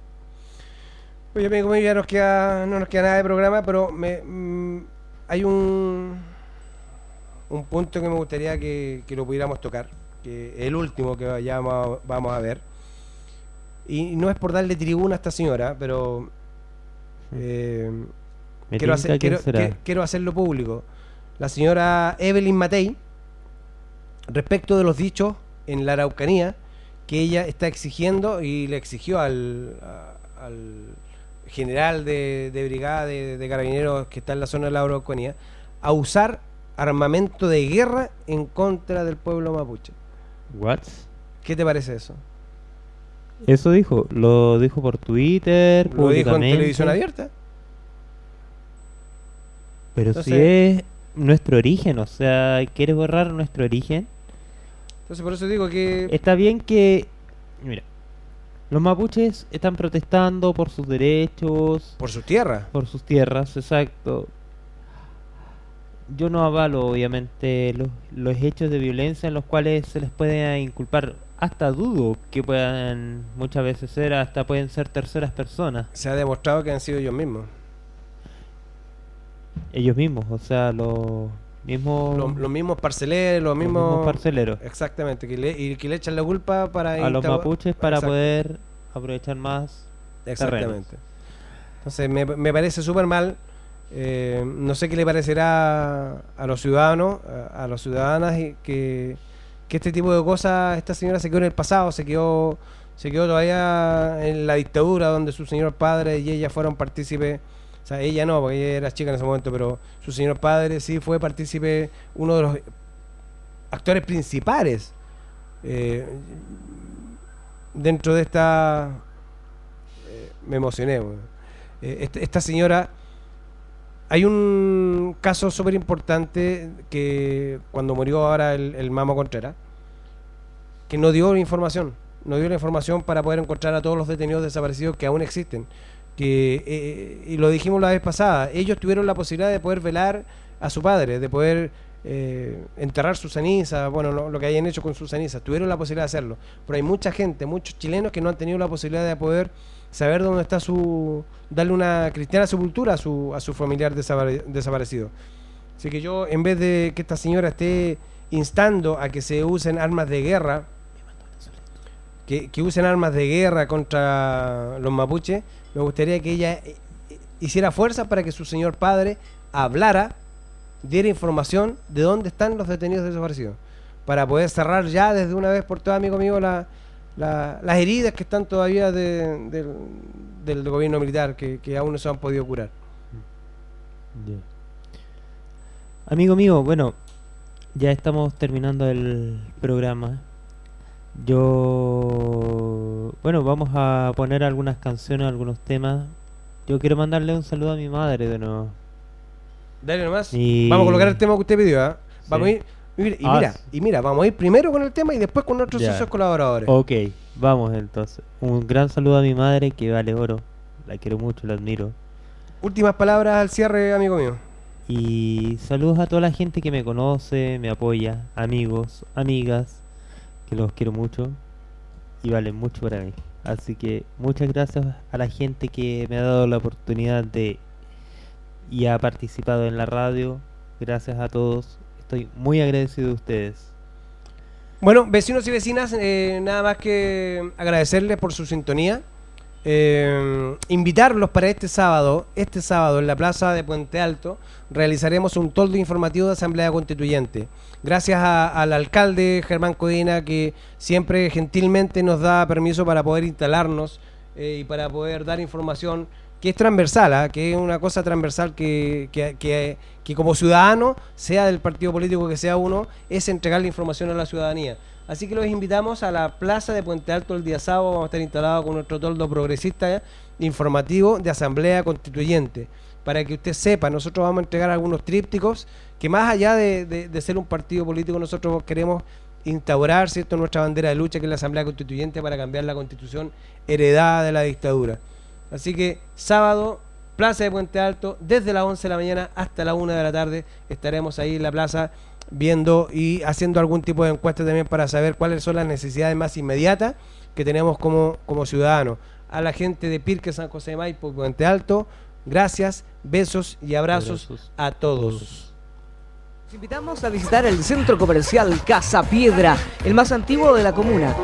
Oye, amigo mío, ya nos queda, no nos queda nada de programa, pero me, mm, hay un, un punto que me gustaría que, que lo pudiéramos tocar, que el último que ya vamos a, vamos a ver. Y no es por darle tribuna a esta señora, pero eh, Me quiero, hacer, hacerlo público. La señora Evelyn Matei, respecto de los dichos en la Araucanía, que ella está exigiendo y le exigió al, a- al general de, de brigada de, de carabineros que está en la zona de la Araucanía a usar armamento de guerra en contra del pueblo mapuche. What? ¿Qué te parece eso? Eso dijo, lo dijo por Twitter, Lo dijo en televisión abierta. Pero Entonces- si es nuestro origen, o sea, quiere borrar nuestro origen. Entonces por eso digo que Está bien que, mira, los mapuches están protestando por sus derechos, por su tierra. por sus tierras, exacto. Yo no avalo, obviamente, los, los hechos de violencia en los cuales se les puede inculpar hasta dudo que puedan muchas veces ser, hasta pueden ser terceras personas, Se ha demostrado que han sido ellos mismos. Ellos mismos, o sea, los mismos, Los, los mismos parceleros, los los mismos... parceleros Exactamente, que le, y que le echan la culpa para... a los mapuches para poder aprovechar más. Exactamente. Entonces me, me parece súper mal. eh, no sé qué le parecerá a los ciudadanos, a, a las ciudadanas, y que, que este tipo de cosas, esta señora se quedó en el pasado, se quedó, se quedó todavía en la dictadura donde su señor padre y ella fueron partícipes. O sea, ella no, porque ella era chica en ese momento, pero su señor padre sí fue partícipe, uno de los actores principales eh, dentro de esta... eh, me emocioné. Eh, este- esta señora... Hay un caso súper importante que cuando murió ahora el, el Mamo Contreras, que no dio información, no dio la información para poder encontrar a todos los detenidos desaparecidos que aún existen. Que, eh, y lo dijimos la vez pasada, ellos tuvieron la posibilidad de poder velar a su padre, de poder eh, enterrar sus cenizas, bueno, lo, lo que hayan hecho con sus cenizas, tuvieron la posibilidad de hacerlo. Pero hay mucha gente, muchos chilenos que no han tenido la posibilidad de poder saber dónde está su, darle una cristiana sepultura a su, a su familiar desapare- desaparecido. Así que yo, en vez de que esta señora esté instando a que se usen armas de guerra, que, que usen armas de guerra contra los mapuches, me gustaría que ella eh, eh, hiciera fuerza para que su señor padre hablara, diera información de dónde están los detenidos desaparecidos, para poder cerrar ya desde una vez por todas, amigo mío, la- la- las heridas que están todavía de- del, gobierno militar, que, que aún no se han podido curar. Amigo mío, bueno, ya estamos terminando el programa. Yo, bueno, vamos a poner algunas canciones, algunos temas. Yo quiero mandarle un saludo a mi madre de nuevo. Dale nomás. Y- Vamos a colocar el tema que usted pidió, ¿ah? Vamos a ir. Mira, y Ah, mira, y mira, vamos a ir primero con el tema y después con nuestros socios colaboradores. Ok, vamos entonces. Un gran saludo a mi madre que vale oro. La quiero mucho, la admiro. Últimas palabras al cierre, amigo mío. Y saludos a toda la gente que me conoce, me apoya, amigos, amigas, que los quiero mucho y valen mucho para mí. Así que muchas gracias a la gente que me ha dado la oportunidad de y ha participado en la radio. Gracias a todos. Estoy muy agradecido de ustedes. Bueno, vecinos y vecinas, eh, nada más que agradecerles por su sintonía. Eh, invitarlos para este sábado, este sábado en la plaza de Puente Alto, realizaremos un toldo informativo de Asamblea Constituyente. Gracias a- al alcalde Germán Codina que siempre gentilmente nos da permiso para poder instalarnos eh, y para poder dar información que es transversal, ¿ah? que es una cosa transversal que, que, que- como ciudadano, sea del partido político que sea uno, es entregar la información a la ciudadanía. Así que los invitamos a la plaza de Puente Alto el día sábado, vamos a estar instalados con nuestro toldo progresista informativo de Asamblea Constituyente. Para que usted sepa, nosotros vamos a entregar algunos trípticos que más allá de, de- ser un partido político, nosotros queremos instaurar ¿cierto? nuestra bandera de lucha, que es la Asamblea Constituyente, para cambiar la constitución heredada de la dictadura. Así que sábado, Plaza de Puente Alto, desde las 11 de la mañana hasta la 1 de la tarde, estaremos ahí en la plaza viendo y haciendo algún tipo de encuesta también para saber cuáles son las necesidades más inmediatas que tenemos como, como ciudadanos. A la gente de Pirque, San José de Maipo, Puente Alto, gracias, besos y abrazos, Abrazos. a todos. Los invitamos a visitar el centro comercial Casa Piedra, el más antiguo de la comuna.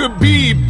to be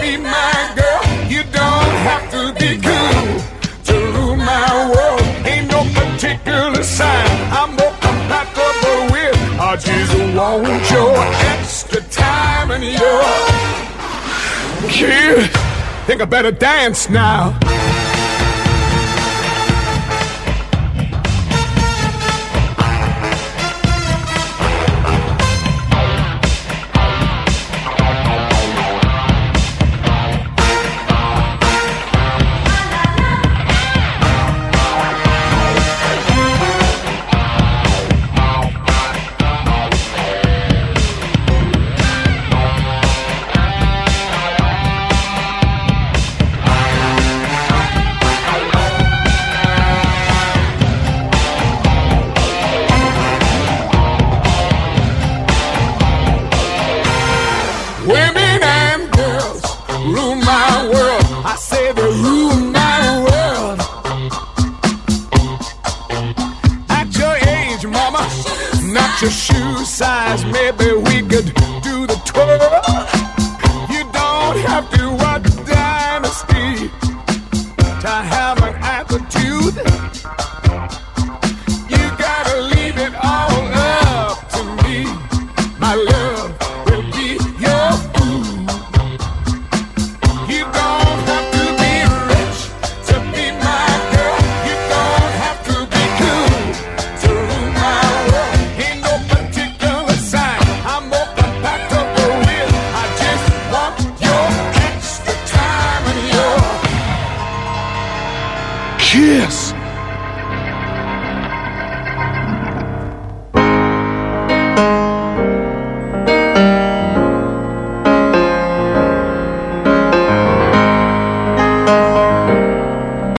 be my girl. You don't have to be cool to rule my world. Ain't no particular sign I'm more compatible with. I just want your extra time and your kid. Think I better dance now.